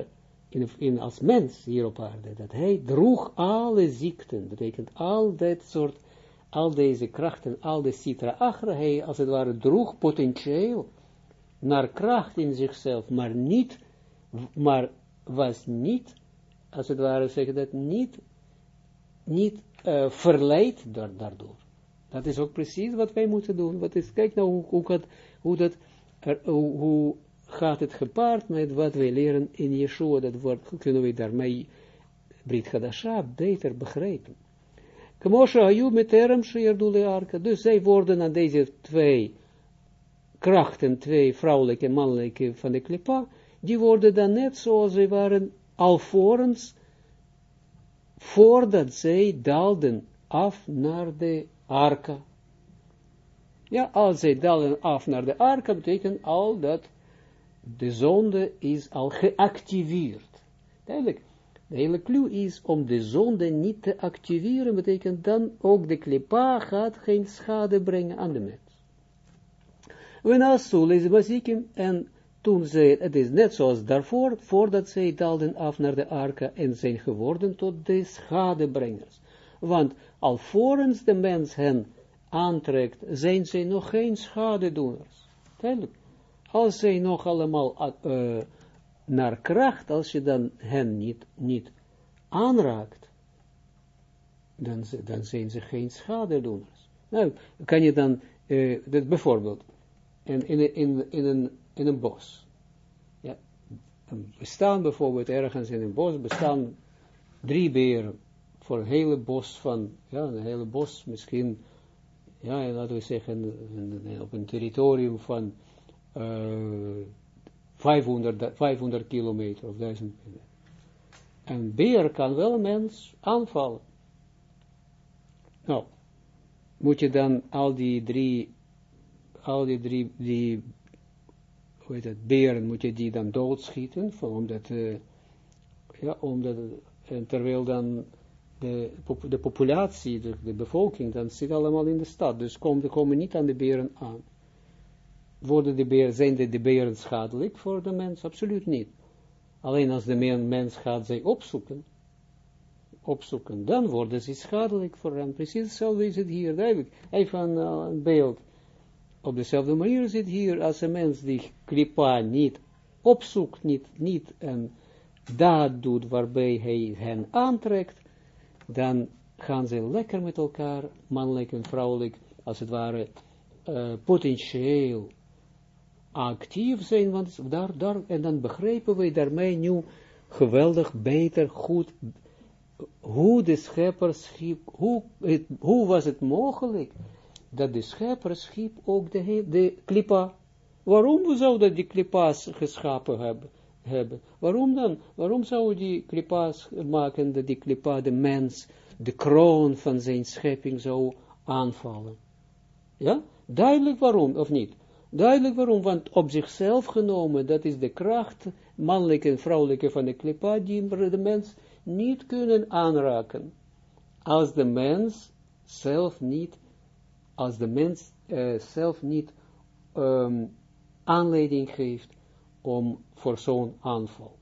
in, als mens hier op aarde, dat hij droeg alle ziekten, betekent al dat soort, al deze krachten, al de citra achter, hij als het ware droeg potentieel naar kracht in zichzelf, maar niet, maar was niet, als het ware zeggen dat, niet, niet uh, verleid daardoor. Dat is ook precies wat wij moeten doen. Wat is, kijk nou hoe, hoe, dat, hoe, dat, hoe gaat het gepaard met wat wij leren in Yeshua, dat wordt, kunnen we daarmee Brit Hadasha beter begrijpen. Kmoshe Ayu met Terem Sheerdule Arka. Dus zij worden aan deze twee krachten, twee vrouwelijke en mannelijke van de klipa, die worden dan net zoals ze waren alvorens, voordat zij daalden af naar de arka. Ja, als zij dalen af naar de arka, betekent al dat de zonde is al geactiveerd. Duidelijk. De hele clue is om de zonde niet te activeren, betekent dan ook de klipa gaat geen schade brengen aan de mens. We nasu lezen basikim en toen zij, het is net zoals daarvoor, voordat zij dalden af naar de arka en zijn geworden tot de schadebrengers. Want alvorens de mens hen aantrekt, zijn zij nog geen schadedoeners. Duidelijk. Als zij nog allemaal uh, naar kracht, als je dan hen niet, niet aanraakt, dan, dan zijn ze geen schadedoeners. Nou, kan je dan, uh, bijvoorbeeld, in, in, in, in, een, in een bos. Ja, bestaan bijvoorbeeld ergens in een bos, bestaan drie beren voor een hele bos van, ja, een hele bos misschien, ja, laten we zeggen, op een territorium van uh, 500, 500 kilometer of 1000 kilometer. Een beer kan wel een mens aanvallen. Nou, moet je dan al die drie al die drie, die, hoe heet het, beren, moet je die dan doodschieten, omdat, uh, ja, omdat, en terwijl dan de, de populatie, de, de, bevolking, dan zit allemaal in de stad, dus komen, komen niet aan de beren aan. Worden de beren, zijn de, de beren schadelijk voor de mens? Absoluut niet. Alleen als de mens gaat zij opzoeken, opzoeken, dan worden ze schadelijk voor hem. Precies hetzelfde is het hier, duidelijk. Even een, uh, een beeld op dezelfde manier zit hier, als een mens die klipa niet opzoekt, niet, niet een daad doet waarbij hij hen aantrekt, dan gaan ze lekker met elkaar, mannelijk en vrouwelijk, als het ware, uh, potentieel actief zijn, want daar, daar, en dan begrijpen we daarmee nu geweldig, beter, goed, hoe de schepper schiep, hoe, hoe was het mogelijk, dat de schepper schiep ook de, de klipa. Waarom zou dat die klipa's geschapen hebben? hebben? Waarom dan? Waarom zou die klipa's maken dat die klipa de mens, de kroon van zijn schepping zou aanvallen? Ja? Duidelijk waarom, of niet? Duidelijk waarom, want op zichzelf genomen, dat is de kracht, mannelijke en vrouwelijke van de klipa, die de mens niet kunnen aanraken. Als de mens zelf niet als de mens uh, zelf niet um, aanleiding geeft om voor zo'n aanval.